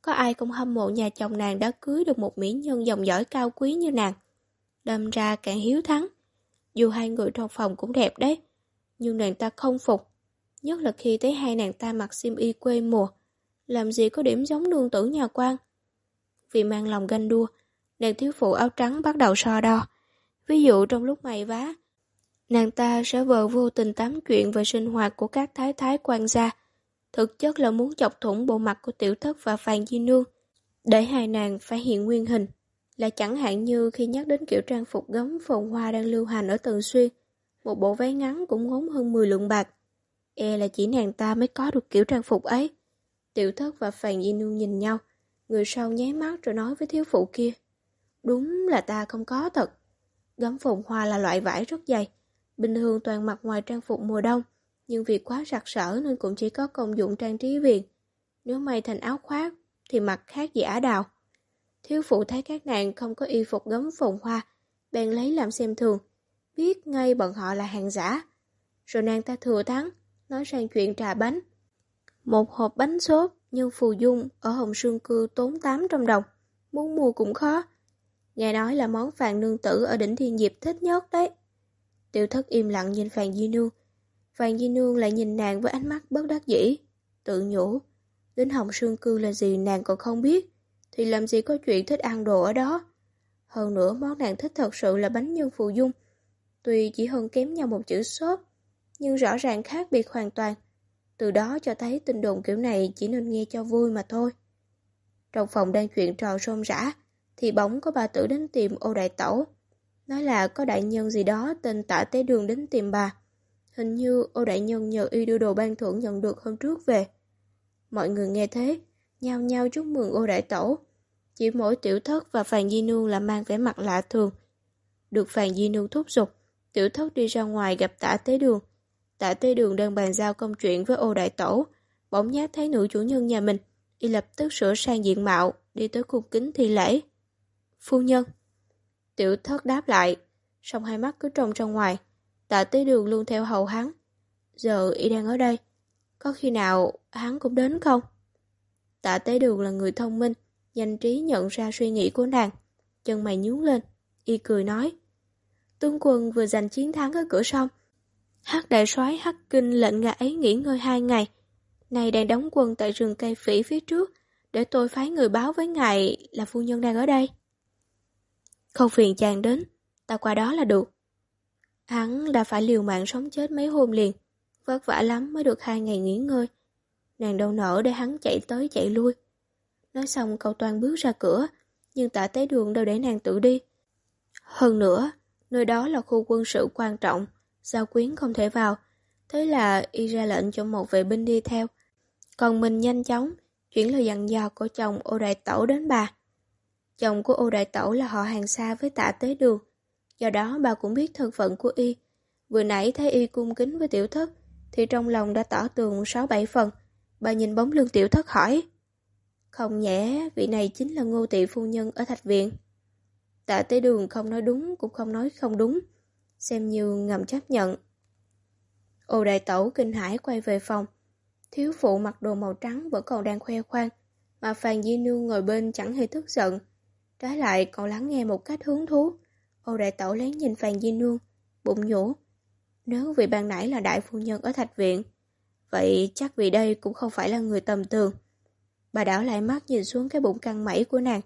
có ai không hâm mộ nhà chồng nàng đã cưới được một mỹ nhân dòng dõi cao quý như nàng. Đâm ra càng hiếu thắng. Dù hai người trong phòng cũng đẹp đấy, nhưng nàng ta không phục. Nhất là khi thấy hai nàng ta mặc xiêm y quê mùa, làm gì có điểm giống nương tử nhà quan. Vì mang lòng ganh đua, nàng thiếu phụ áo trắng bắt đầu so đo. Ví dụ trong lúc mày vá, nàng ta sẽ vờ vô tình tám chuyện về sinh hoạt của các thái thái quan gia. Thực chất là muốn chọc thủng bộ mặt của tiểu thất và phàn di nương, để hai nàng phải hiện nguyên hình. Là chẳng hạn như khi nhắc đến kiểu trang phục gấm phồn hoa đang lưu hành ở Tần Xuyên, một bộ váy ngắn cũng ngốn hơn 10 lượng bạc. E là chỉ nàng ta mới có được kiểu trang phục ấy. Tiểu thất và Phàn Di Nương nhìn nhau, người sau nháy mắt rồi nói với thiếu phụ kia. Đúng là ta không có thật. Gấm phồn hoa là loại vải rất dày, bình thường toàn mặc ngoài trang phục mùa đông, nhưng vì quá sặc sỡ nên cũng chỉ có công dụng trang trí viền. Nếu may thành áo khoác thì mặc khác gì ả đào. Thiếu phụ thấy các nàng không có y phục gấm phồng hoa, bèn lấy làm xem thường, biết ngay bọn họ là hàng giả. Rồi nàng ta thừa thắng, nói sang chuyện trà bánh. Một hộp bánh xốp nhưng phù dung ở Hồng Sương Cư tốn 800 đồng, muốn mua cũng khó. Nghe nói là món phàn nương tử ở đỉnh thiên diệp thích nhất đấy. Tiểu thất im lặng nhìn Phàn Di Nương. Phàn Di Nương lại nhìn nàng với ánh mắt bất đắc dĩ, tự nhủ. Đến Hồng Sương Cư là gì nàng còn không biết, thì làm gì có chuyện thích ăn đồ ở đó. Hơn nữa món nàng thích thật sự là bánh nhân phù dung. Tuy chỉ hơn kém nhau một chữ xốp, nhưng rõ ràng khác biệt hoàn toàn. Từ đó cho thấy tin đồn kiểu này chỉ nên nghe cho vui mà thôi. Trong phòng đang chuyện trò rôm rã, thì bóng có bà tử đến tìm ô đại tẩu. Nói là có đại nhân gì đó tên Tả tế đường đến tìm bà. Hình như ô đại nhân nhờ y đưa đồ ban thưởng nhận được hôm trước về. Mọi người nghe thế, nhao nhao chúc mừng ô đại tẩu. Chỉ mỗi tiểu thất và Phàn Di Nương là mang vẻ mặt lạ thường. Được Phàn Di Nương thúc giục, tiểu thất đi ra ngoài gặp tả tế đường. Tạ Tê Đường đang bàn giao công chuyện với ô đại tổ, bỗng nhát thấy nữ chủ nhân nhà mình, y lập tức sửa sang diện mạo, đi tới cung kính thi lễ. Phu nhân. Tiểu thất đáp lại, song hai mắt cứ trông ra ngoài. Tạ Tê Đường luôn theo hầu hắn. Giờ y đang ở đây, có khi nào hắn cũng đến không? Tạ Tế Đường là người thông minh, nhanh trí nhận ra suy nghĩ của nàng. Chân mày nhướng lên, y cười nói. Tương quân vừa giành chiến thắng ở cửa sông, Hắc đại soái Hắc Kinh lệnh ngài ấy nghỉ ngơi hai ngày. Này đang đóng quân tại rừng cây phỉ phía trước, để tôi phái người báo với ngài là phu nhân đang ở đây. Không phiền chàng đến, ta qua đó là được. Hắn đã phải liều mạng sống chết mấy hôm liền, vất vả lắm mới được hai ngày nghỉ ngơi. Nàng đâu nở để hắn chạy tới chạy lui. Nói xong cậu toàn bước ra cửa, nhưng tạ tế đường đâu để nàng tự đi. Hơn nữa, nơi đó là khu quân sự quan trọng, Giao quyến không thể vào. Thế là y ra lệnh cho một vệ binh đi theo. Còn mình nhanh chóng chuyển lời dặn dò của chồng ô đại tẩu đến bà. Chồng của ô đại tẩu là họ hàng xa với tạ tế đường. Do đó bà cũng biết thân phận của y. Vừa nãy thấy y cung kính với tiểu thất, thì trong lòng đã tỏ tường sáu bảy phần. Bà nhìn bóng lưng tiểu thất hỏi. Không nhẽ vị này chính là ngô tị phu nhân ở thạch viện. Tạ tế đường không nói đúng cũng không nói không đúng xem như ngầm chấp nhận. Ô đại tẩu kinh hãi quay về phòng. Thiếu phụ mặc đồ màu trắng vẫn còn đang khoe khoang, mà Phàn Di Nương ngồi bên chẳng hề tức giận. Trái lại còn lắng nghe một cách hứng thú. Ô đại tẩu lén nhìn Phàn Di Nương, bụng nhủ. Nếu vị ban nãy là đại phu nhân ở thạch viện, vậy chắc vị đây cũng không phải là người tầm thường. Bà đảo lại mắt nhìn xuống cái bụng căng mẩy của nàng.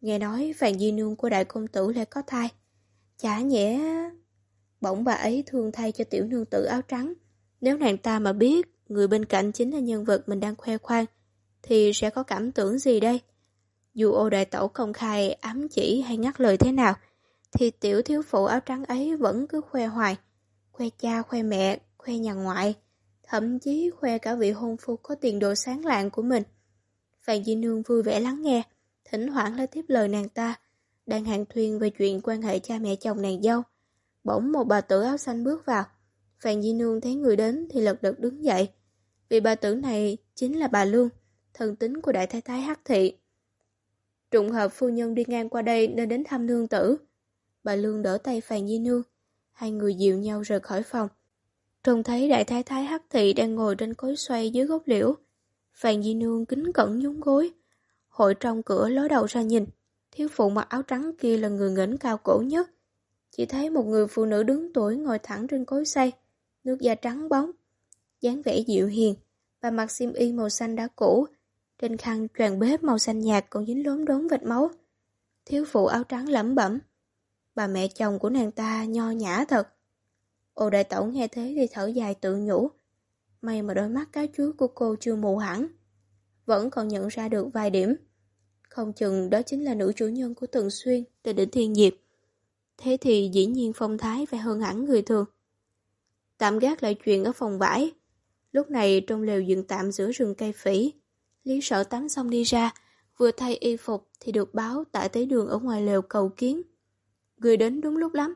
Nghe nói Phàn Di Nương của đại công tử lại có thai. Chả nhẽ... Bỗng bà ấy thương thay cho tiểu nương tử áo trắng. Nếu nàng ta mà biết người bên cạnh chính là nhân vật mình đang khoe khoang, thì sẽ có cảm tưởng gì đây? Dù ô đại tẩu công khai ám chỉ hay ngắt lời thế nào, thì tiểu thiếu phụ áo trắng ấy vẫn cứ khoe hoài. Khoe cha, khoe mẹ, khoe nhà ngoại, thậm chí khoe cả vị hôn phu có tiền đồ sáng lạng của mình. Phan Di Nương vui vẻ lắng nghe, thỉnh thoảng lại tiếp lời nàng ta, đang hàng thuyền về chuyện quan hệ cha mẹ chồng nàng dâu. Bỗng một bà tử áo xanh bước vào. Phan Di Nương thấy người đến thì lật đật đứng dậy. Vì bà tử này chính là bà Lương, thần tính của đại thái thái Hắc Thị. Trùng hợp phu nhân đi ngang qua đây nên đến thăm nương tử. Bà Lương đỡ tay Phan Di Nương, hai người dịu nhau rời khỏi phòng. Trông thấy đại thái thái Hắc Thị đang ngồi trên cối xoay dưới gốc liễu. Phan Di Nương kính cẩn nhún gối. Hội trong cửa ló đầu ra nhìn, thiếu phụ mặc áo trắng kia là người ngẩng cao cổ nhất. Chỉ thấy một người phụ nữ đứng tuổi ngồi thẳng trên cối xay, nước da trắng bóng, dáng vẻ dịu hiền, và mặc xiêm y màu xanh đã cũ, trên khăn choàng bếp màu xanh nhạt còn dính lốm đốm vệt máu. Thiếu phụ áo trắng lẩm bẩm. Bà mẹ chồng của nàng ta nho nhã thật. Ô đại tẩu nghe thế thì thở dài tự nhủ. May mà đôi mắt cá chuối của cô chưa mù hẳn. Vẫn còn nhận ra được vài điểm. Không chừng đó chính là nữ chủ nhân của Tần Xuyên từ đỉnh Thiên Diệp. Thế thì dĩ nhiên phong thái phải hơn hẳn người thường. Tạm gác lại chuyện ở phòng vải. Lúc này trong lều dựng tạm giữa rừng cây phỉ. Lý sợ tắm xong đi ra, vừa thay y phục thì được báo tại tế đường ở ngoài lều cầu kiến. Người đến đúng lúc lắm.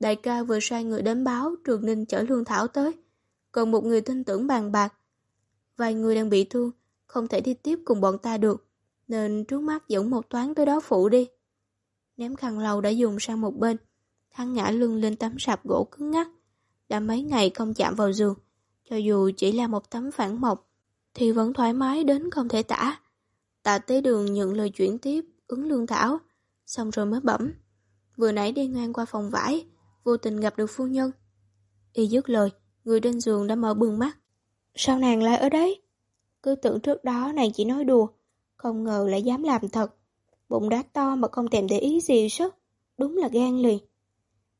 Đại ca vừa sai người đến báo Trường Ninh chở Lương Thảo tới. Còn một người tin tưởng bàn bạc. Vài người đang bị thương, không thể đi tiếp cùng bọn ta được. nên trước mắt dẫn một toán tới đó phụ đi. Ném khăn lâu đã dùng sang một bên, hắn ngã lưng lên tấm sạp gỗ cứng ngắc, đã mấy ngày không chạm vào giường, cho dù chỉ là một tấm phản mộc, thì vẫn thoải mái đến không thể tả. Tạ tế đường nhận lời chuyển tiếp, ứng lương thảo, xong rồi mới bẩm. Vừa nãy đi ngang qua phòng vải, vô tình gặp được phu nhân. Y dứt lời, người trên giường đã mở bừng mắt. Sao nàng lại ở đấy? Cứ tưởng trước đó nàng chỉ nói đùa, không ngờ lại dám làm thật. Bụng đá to mà không thèm để ý gì sức, đúng là gan liền.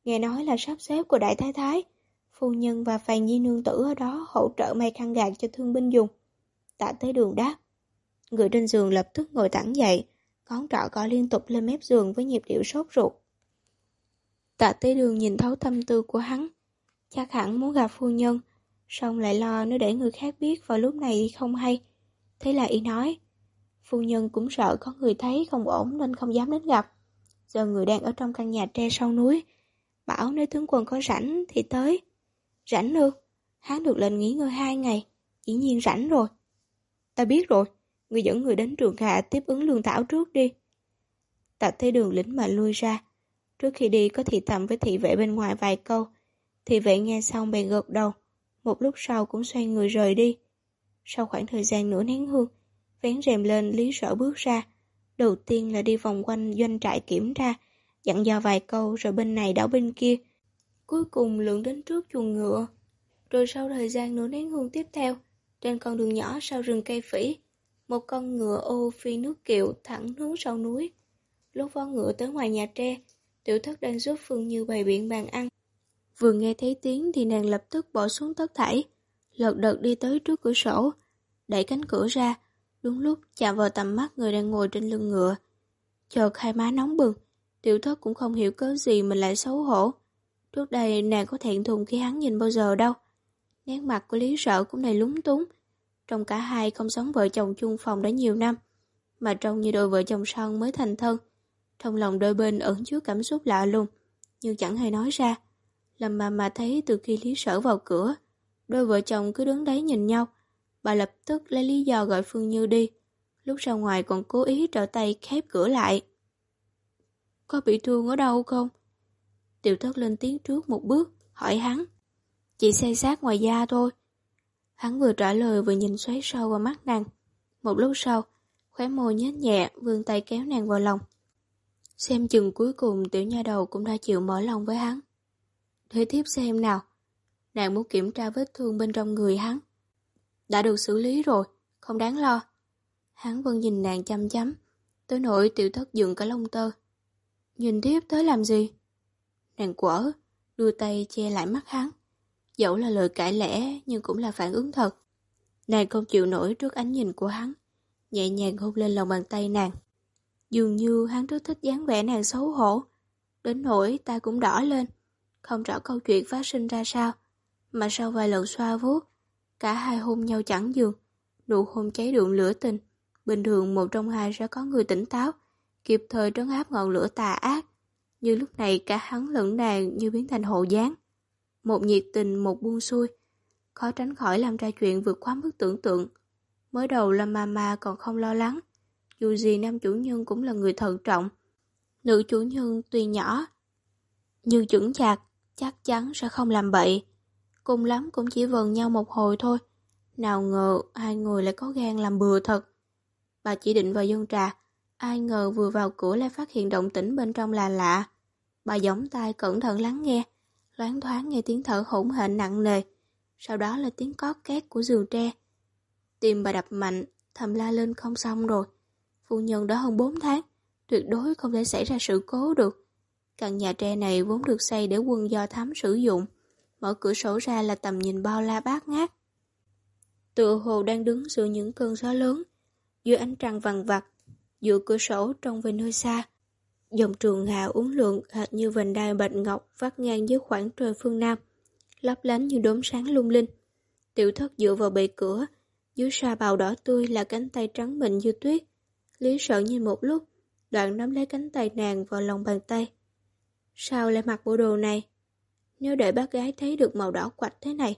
Nghe nói là sắp xếp của đại thái thái, phu nhân và phàn nhi nương tử ở đó hỗ trợ may khăn gạc cho thương binh dùng. Tạ tới đường đáp. Người trên giường lập tức ngồi thẳng dậy, ngón trỏ gõ liên tục lên mép giường với nhịp điệu sốt ruột. Tạ tới đường nhìn thấu tâm tư của hắn, chắc hẳn muốn gặp phu nhân, xong lại lo nếu để người khác biết vào lúc này không hay. Thế là y nói, phu nhân cũng sợ có người thấy không ổn nên không dám đến gặp. Giờ người đang ở trong căn nhà tre sau núi, bảo nếu tướng quân có rảnh thì tới. Rảnh ư? Hắn được lệnh nghỉ ngơi hai ngày, dĩ nhiên rảnh rồi. Ta biết rồi, người dẫn người đến trường hạ tiếp ứng lương thảo trước đi. Tạ thấy đường lĩnh mà lui ra. Trước khi đi có thị tầm với thị vệ bên ngoài vài câu. Thị vệ nghe xong bèn gật đầu. Một lúc sau cũng xoay người rời đi. Sau khoảng thời gian nửa nén hương, vén rèm lên lý sở bước ra. Đầu tiên là đi vòng quanh doanh trại kiểm tra, dặn dò vài câu rồi bên này đảo bên kia. Cuối cùng lượn đến trước chuồng ngựa. Rồi sau thời gian nửa nén hương tiếp theo, trên con đường nhỏ sau rừng cây phỉ, một con ngựa ô phi nước kiệu thẳng hướng sau núi. Lúc vó ngựa tới ngoài nhà tre, tiểu thất đang giúp Phương Như bày biện bàn ăn. Vừa nghe thấy tiếng thì nàng lập tức bỏ xuống tất thảy, lật đật đi tới trước cửa sổ, đẩy cánh cửa ra, đúng lúc chạm vào tầm mắt người đang ngồi trên lưng ngựa. Chợt hai má nóng bừng, tiểu thất cũng không hiểu cớ gì mình lại xấu hổ. Trước đây nàng có thẹn thùng khi hắn nhìn bao giờ đâu. Nét mặt của Lý Sợ cũng đầy lúng túng. Trong cả hai không sống vợ chồng chung phòng đã nhiều năm, mà trông như đôi vợ chồng son mới thành thân. Trong lòng đôi bên ẩn chứa cảm xúc lạ lùng, nhưng chẳng hề nói ra. Làm mà mà thấy từ khi Lý Sở vào cửa, đôi vợ chồng cứ đứng đấy nhìn nhau. Bà lập tức lấy lý do gọi Phương Như đi. Lúc ra ngoài còn cố ý trở tay khép cửa lại. Có bị thương ở đâu không? Tiểu thất lên tiếng trước một bước, hỏi hắn. Chỉ say sát ngoài da thôi. Hắn vừa trả lời vừa nhìn xoáy sâu vào mắt nàng. Một lúc sau, khóe môi nhếch nhẹ, vươn tay kéo nàng vào lòng. Xem chừng cuối cùng tiểu nha đầu cũng đã chịu mở lòng với hắn. Thế tiếp xem nào. Nàng muốn kiểm tra vết thương bên trong người hắn. Đã được xử lý rồi, không đáng lo. Hắn vẫn nhìn nàng chăm chăm, tới nỗi tiểu thất dựng cả lông tơ. Nhìn tiếp tới làm gì? Nàng quở, đưa tay che lại mắt hắn. Dẫu là lời cãi lẽ nhưng cũng là phản ứng thật. Nàng không chịu nổi trước ánh nhìn của hắn, nhẹ nhàng hôn lên lòng bàn tay nàng. Dường như hắn rất thích dáng vẻ nàng xấu hổ, đến nỗi ta cũng đỏ lên, không rõ câu chuyện phát sinh ra sao. Mà sau vài lần xoa vuốt, cả hai hôn nhau chẳng dường, nụ hôn cháy đượm lửa tình. Bình thường một trong hai sẽ có người tỉnh táo, kịp thời trấn áp ngọn lửa tà ác. Như lúc này cả hắn lẫn nàng như biến thành hộ gián. Một nhiệt tình, một buông xuôi. Khó tránh khỏi làm ra chuyện vượt quá mức tưởng tượng. Mới đầu là mama còn không lo lắng. Dù gì nam chủ nhân cũng là người thận trọng. Nữ chủ nhân tuy nhỏ, nhưng chuẩn chạc, chắc chắn sẽ không làm bậy. Cùng lắm cũng chỉ vần nhau một hồi thôi. Nào ngờ hai người lại có gan làm bừa thật. Bà chỉ định vào dân trà, ai ngờ vừa vào cửa lại phát hiện động tĩnh bên trong là lạ. Bà giống tai cẩn thận lắng nghe, loáng thoáng nghe tiếng thở hỗn hển nặng nề, sau đó là tiếng cót két của giường tre. Tim bà đập mạnh, thầm la lên không xong rồi. Phu nhân đã hơn 4 tháng, tuyệt đối không thể xảy ra sự cố được. Căn nhà tre này vốn được xây để quân do thám sử dụng, mở cửa sổ ra là tầm nhìn bao la bát ngát. Tựa hồ đang đứng giữa những cơn gió lớn, dưới ánh trăng vằn vặt, giữa cửa sổ trông về nơi xa, Dòng trường hạ uốn lượn hệt như vành đai bạch ngọc vắt ngang dưới khoảng trời phương Nam, lấp lánh như đốm sáng lung linh. Tiểu thất dựa vào bệ cửa, dưới sa bào đỏ tươi là cánh tay trắng mịn như tuyết. Lý sợ nhìn một lúc, đoạn nắm lấy cánh tay nàng vào lòng bàn tay. Sao lại mặc bộ đồ này? Nếu để bác gái thấy được màu đỏ quạch thế này,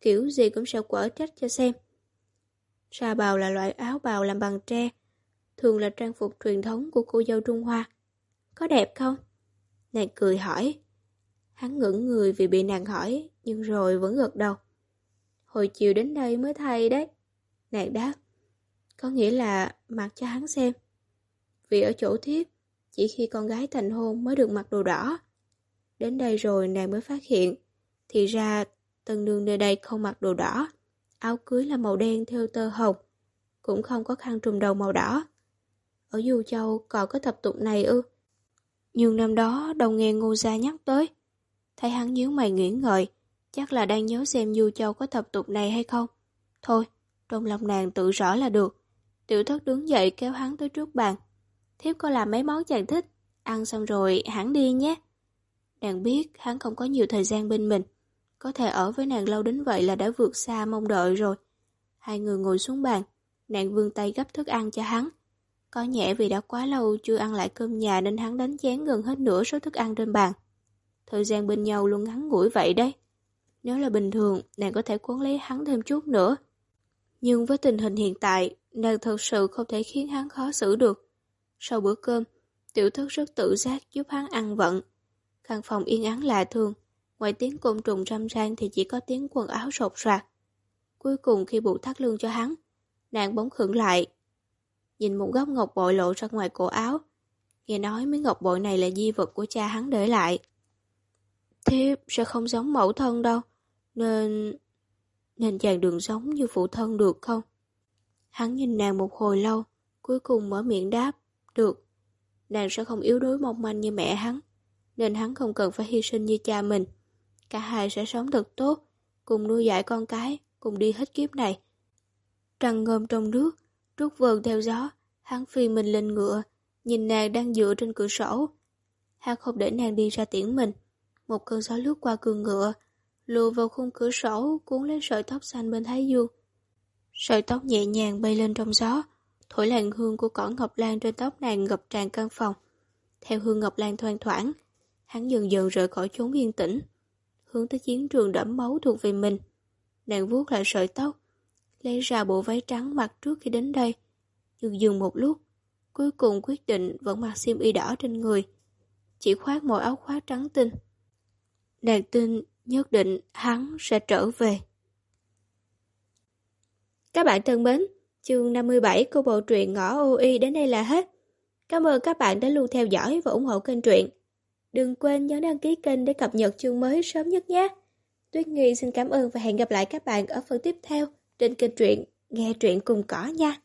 kiểu gì cũng sẽ quở trách cho xem. Sa bào là loại áo bào làm bằng tre, thường là trang phục truyền thống của cô dâu Trung Hoa. Có đẹp không? Nàng cười hỏi. Hắn ngưỡng người vì bị nàng hỏi, nhưng rồi vẫn gật đầu. Hồi chiều đến đây mới thay đấy. Nàng đáp. Có nghĩa là mặc cho hắn xem. Vì ở chỗ thiếp, chỉ khi con gái thành hôn mới được mặc đồ đỏ. Đến đây rồi nàng mới phát hiện, thì ra tân nương nơi đây không mặc đồ đỏ. Áo cưới là màu đen theo tơ hồng, cũng không có khăn trùm đầu màu đỏ. Ở Du Châu còn có tập tục này ư? Nhưng năm đó đồng nghe Ngô Gia nhắc tới. Thấy hắn nhíu mày nghĩ ngợi, chắc là đang nhớ xem Du Châu có tập tục này hay không. Thôi, trong lòng nàng tự rõ là được. Tiểu thất đứng dậy kéo hắn tới trước bàn. Thiếp có làm mấy món chàng thích, ăn xong rồi hắn đi nhé. Nàng biết hắn không có nhiều thời gian bên mình. Có thể ở với nàng lâu đến vậy là đã vượt xa mong đợi rồi. Hai người ngồi xuống bàn, nàng vươn tay gấp thức ăn cho hắn. Có nhẹ vì đã quá lâu chưa ăn lại cơm nhà nên hắn đánh chén gần hết nửa số thức ăn trên bàn. Thời gian bên nhau luôn ngắn ngủi vậy đấy. Nếu là bình thường, nàng có thể cuốn lấy hắn thêm chút nữa. Nhưng với tình hình hiện tại, nàng thật sự không thể khiến hắn khó xử được. Sau bữa cơm, tiểu thất rất tự giác giúp hắn ăn vận. Căn phòng yên ắng lạ thường, ngoài tiếng côn trùng râm ran thì chỉ có tiếng quần áo sột soạt. Cuối cùng khi buộc thắt lưng cho hắn, nàng bóng khửng lại. Nhìn một góc ngọc bội lộ ra ngoài cổ áo, nghe nói miếng ngọc bội này là di vật của cha hắn để lại. Thiếp sẽ không giống mẫu thân đâu, nên... Nên chàng đừng giống như phụ thân được không? Hắn nhìn nàng một hồi lâu, cuối cùng mở miệng đáp, được. Nàng sẽ không yếu đuối mong manh như mẹ hắn, nên hắn không cần phải hy sinh như cha mình. Cả hai sẽ sống thật tốt, cùng nuôi dạy con cái, cùng đi hết kiếp này. Trăng ngơm trong nước, trút vờn theo gió, hắn phi mình lên ngựa, nhìn nàng đang dựa trên cửa sổ. Hắn không để nàng đi ra tiễn mình. Một cơn gió lướt qua cương ngựa, lùa vào khung cửa sổ cuốn lấy sợi tóc xanh bên thái dương. Sợi tóc nhẹ nhàng bay lên trong gió, thổi làn hương của cỏ ngọc lan trên tóc nàng ngập tràn căn phòng. Theo hương ngọc lan thoang thoảng, hắn dần dần rời khỏi chốn yên tĩnh, hướng tới chiến trường đẫm máu thuộc về mình. Nàng vuốt lại sợi tóc, lấy ra bộ váy trắng mặc trước khi đến đây. Nhưng dừng một lúc, cuối cùng quyết định vẫn mặc xiêm y đỏ trên người, chỉ khoác một áo khoác trắng tinh. Nàng tin nhất định hắn sẽ trở về. Các bạn thân mến, chương 57 của bộ truyện Ngõ OI đến đây là hết. Cảm ơn các bạn đã luôn theo dõi và ủng hộ kênh truyện. Đừng quên nhớ đăng ký kênh để cập nhật chương mới sớm nhất nhé. Tuyết Nghi xin cảm ơn và hẹn gặp lại các bạn ở phần tiếp theo trên kênh truyện Nghe truyện cùng cỏ nha.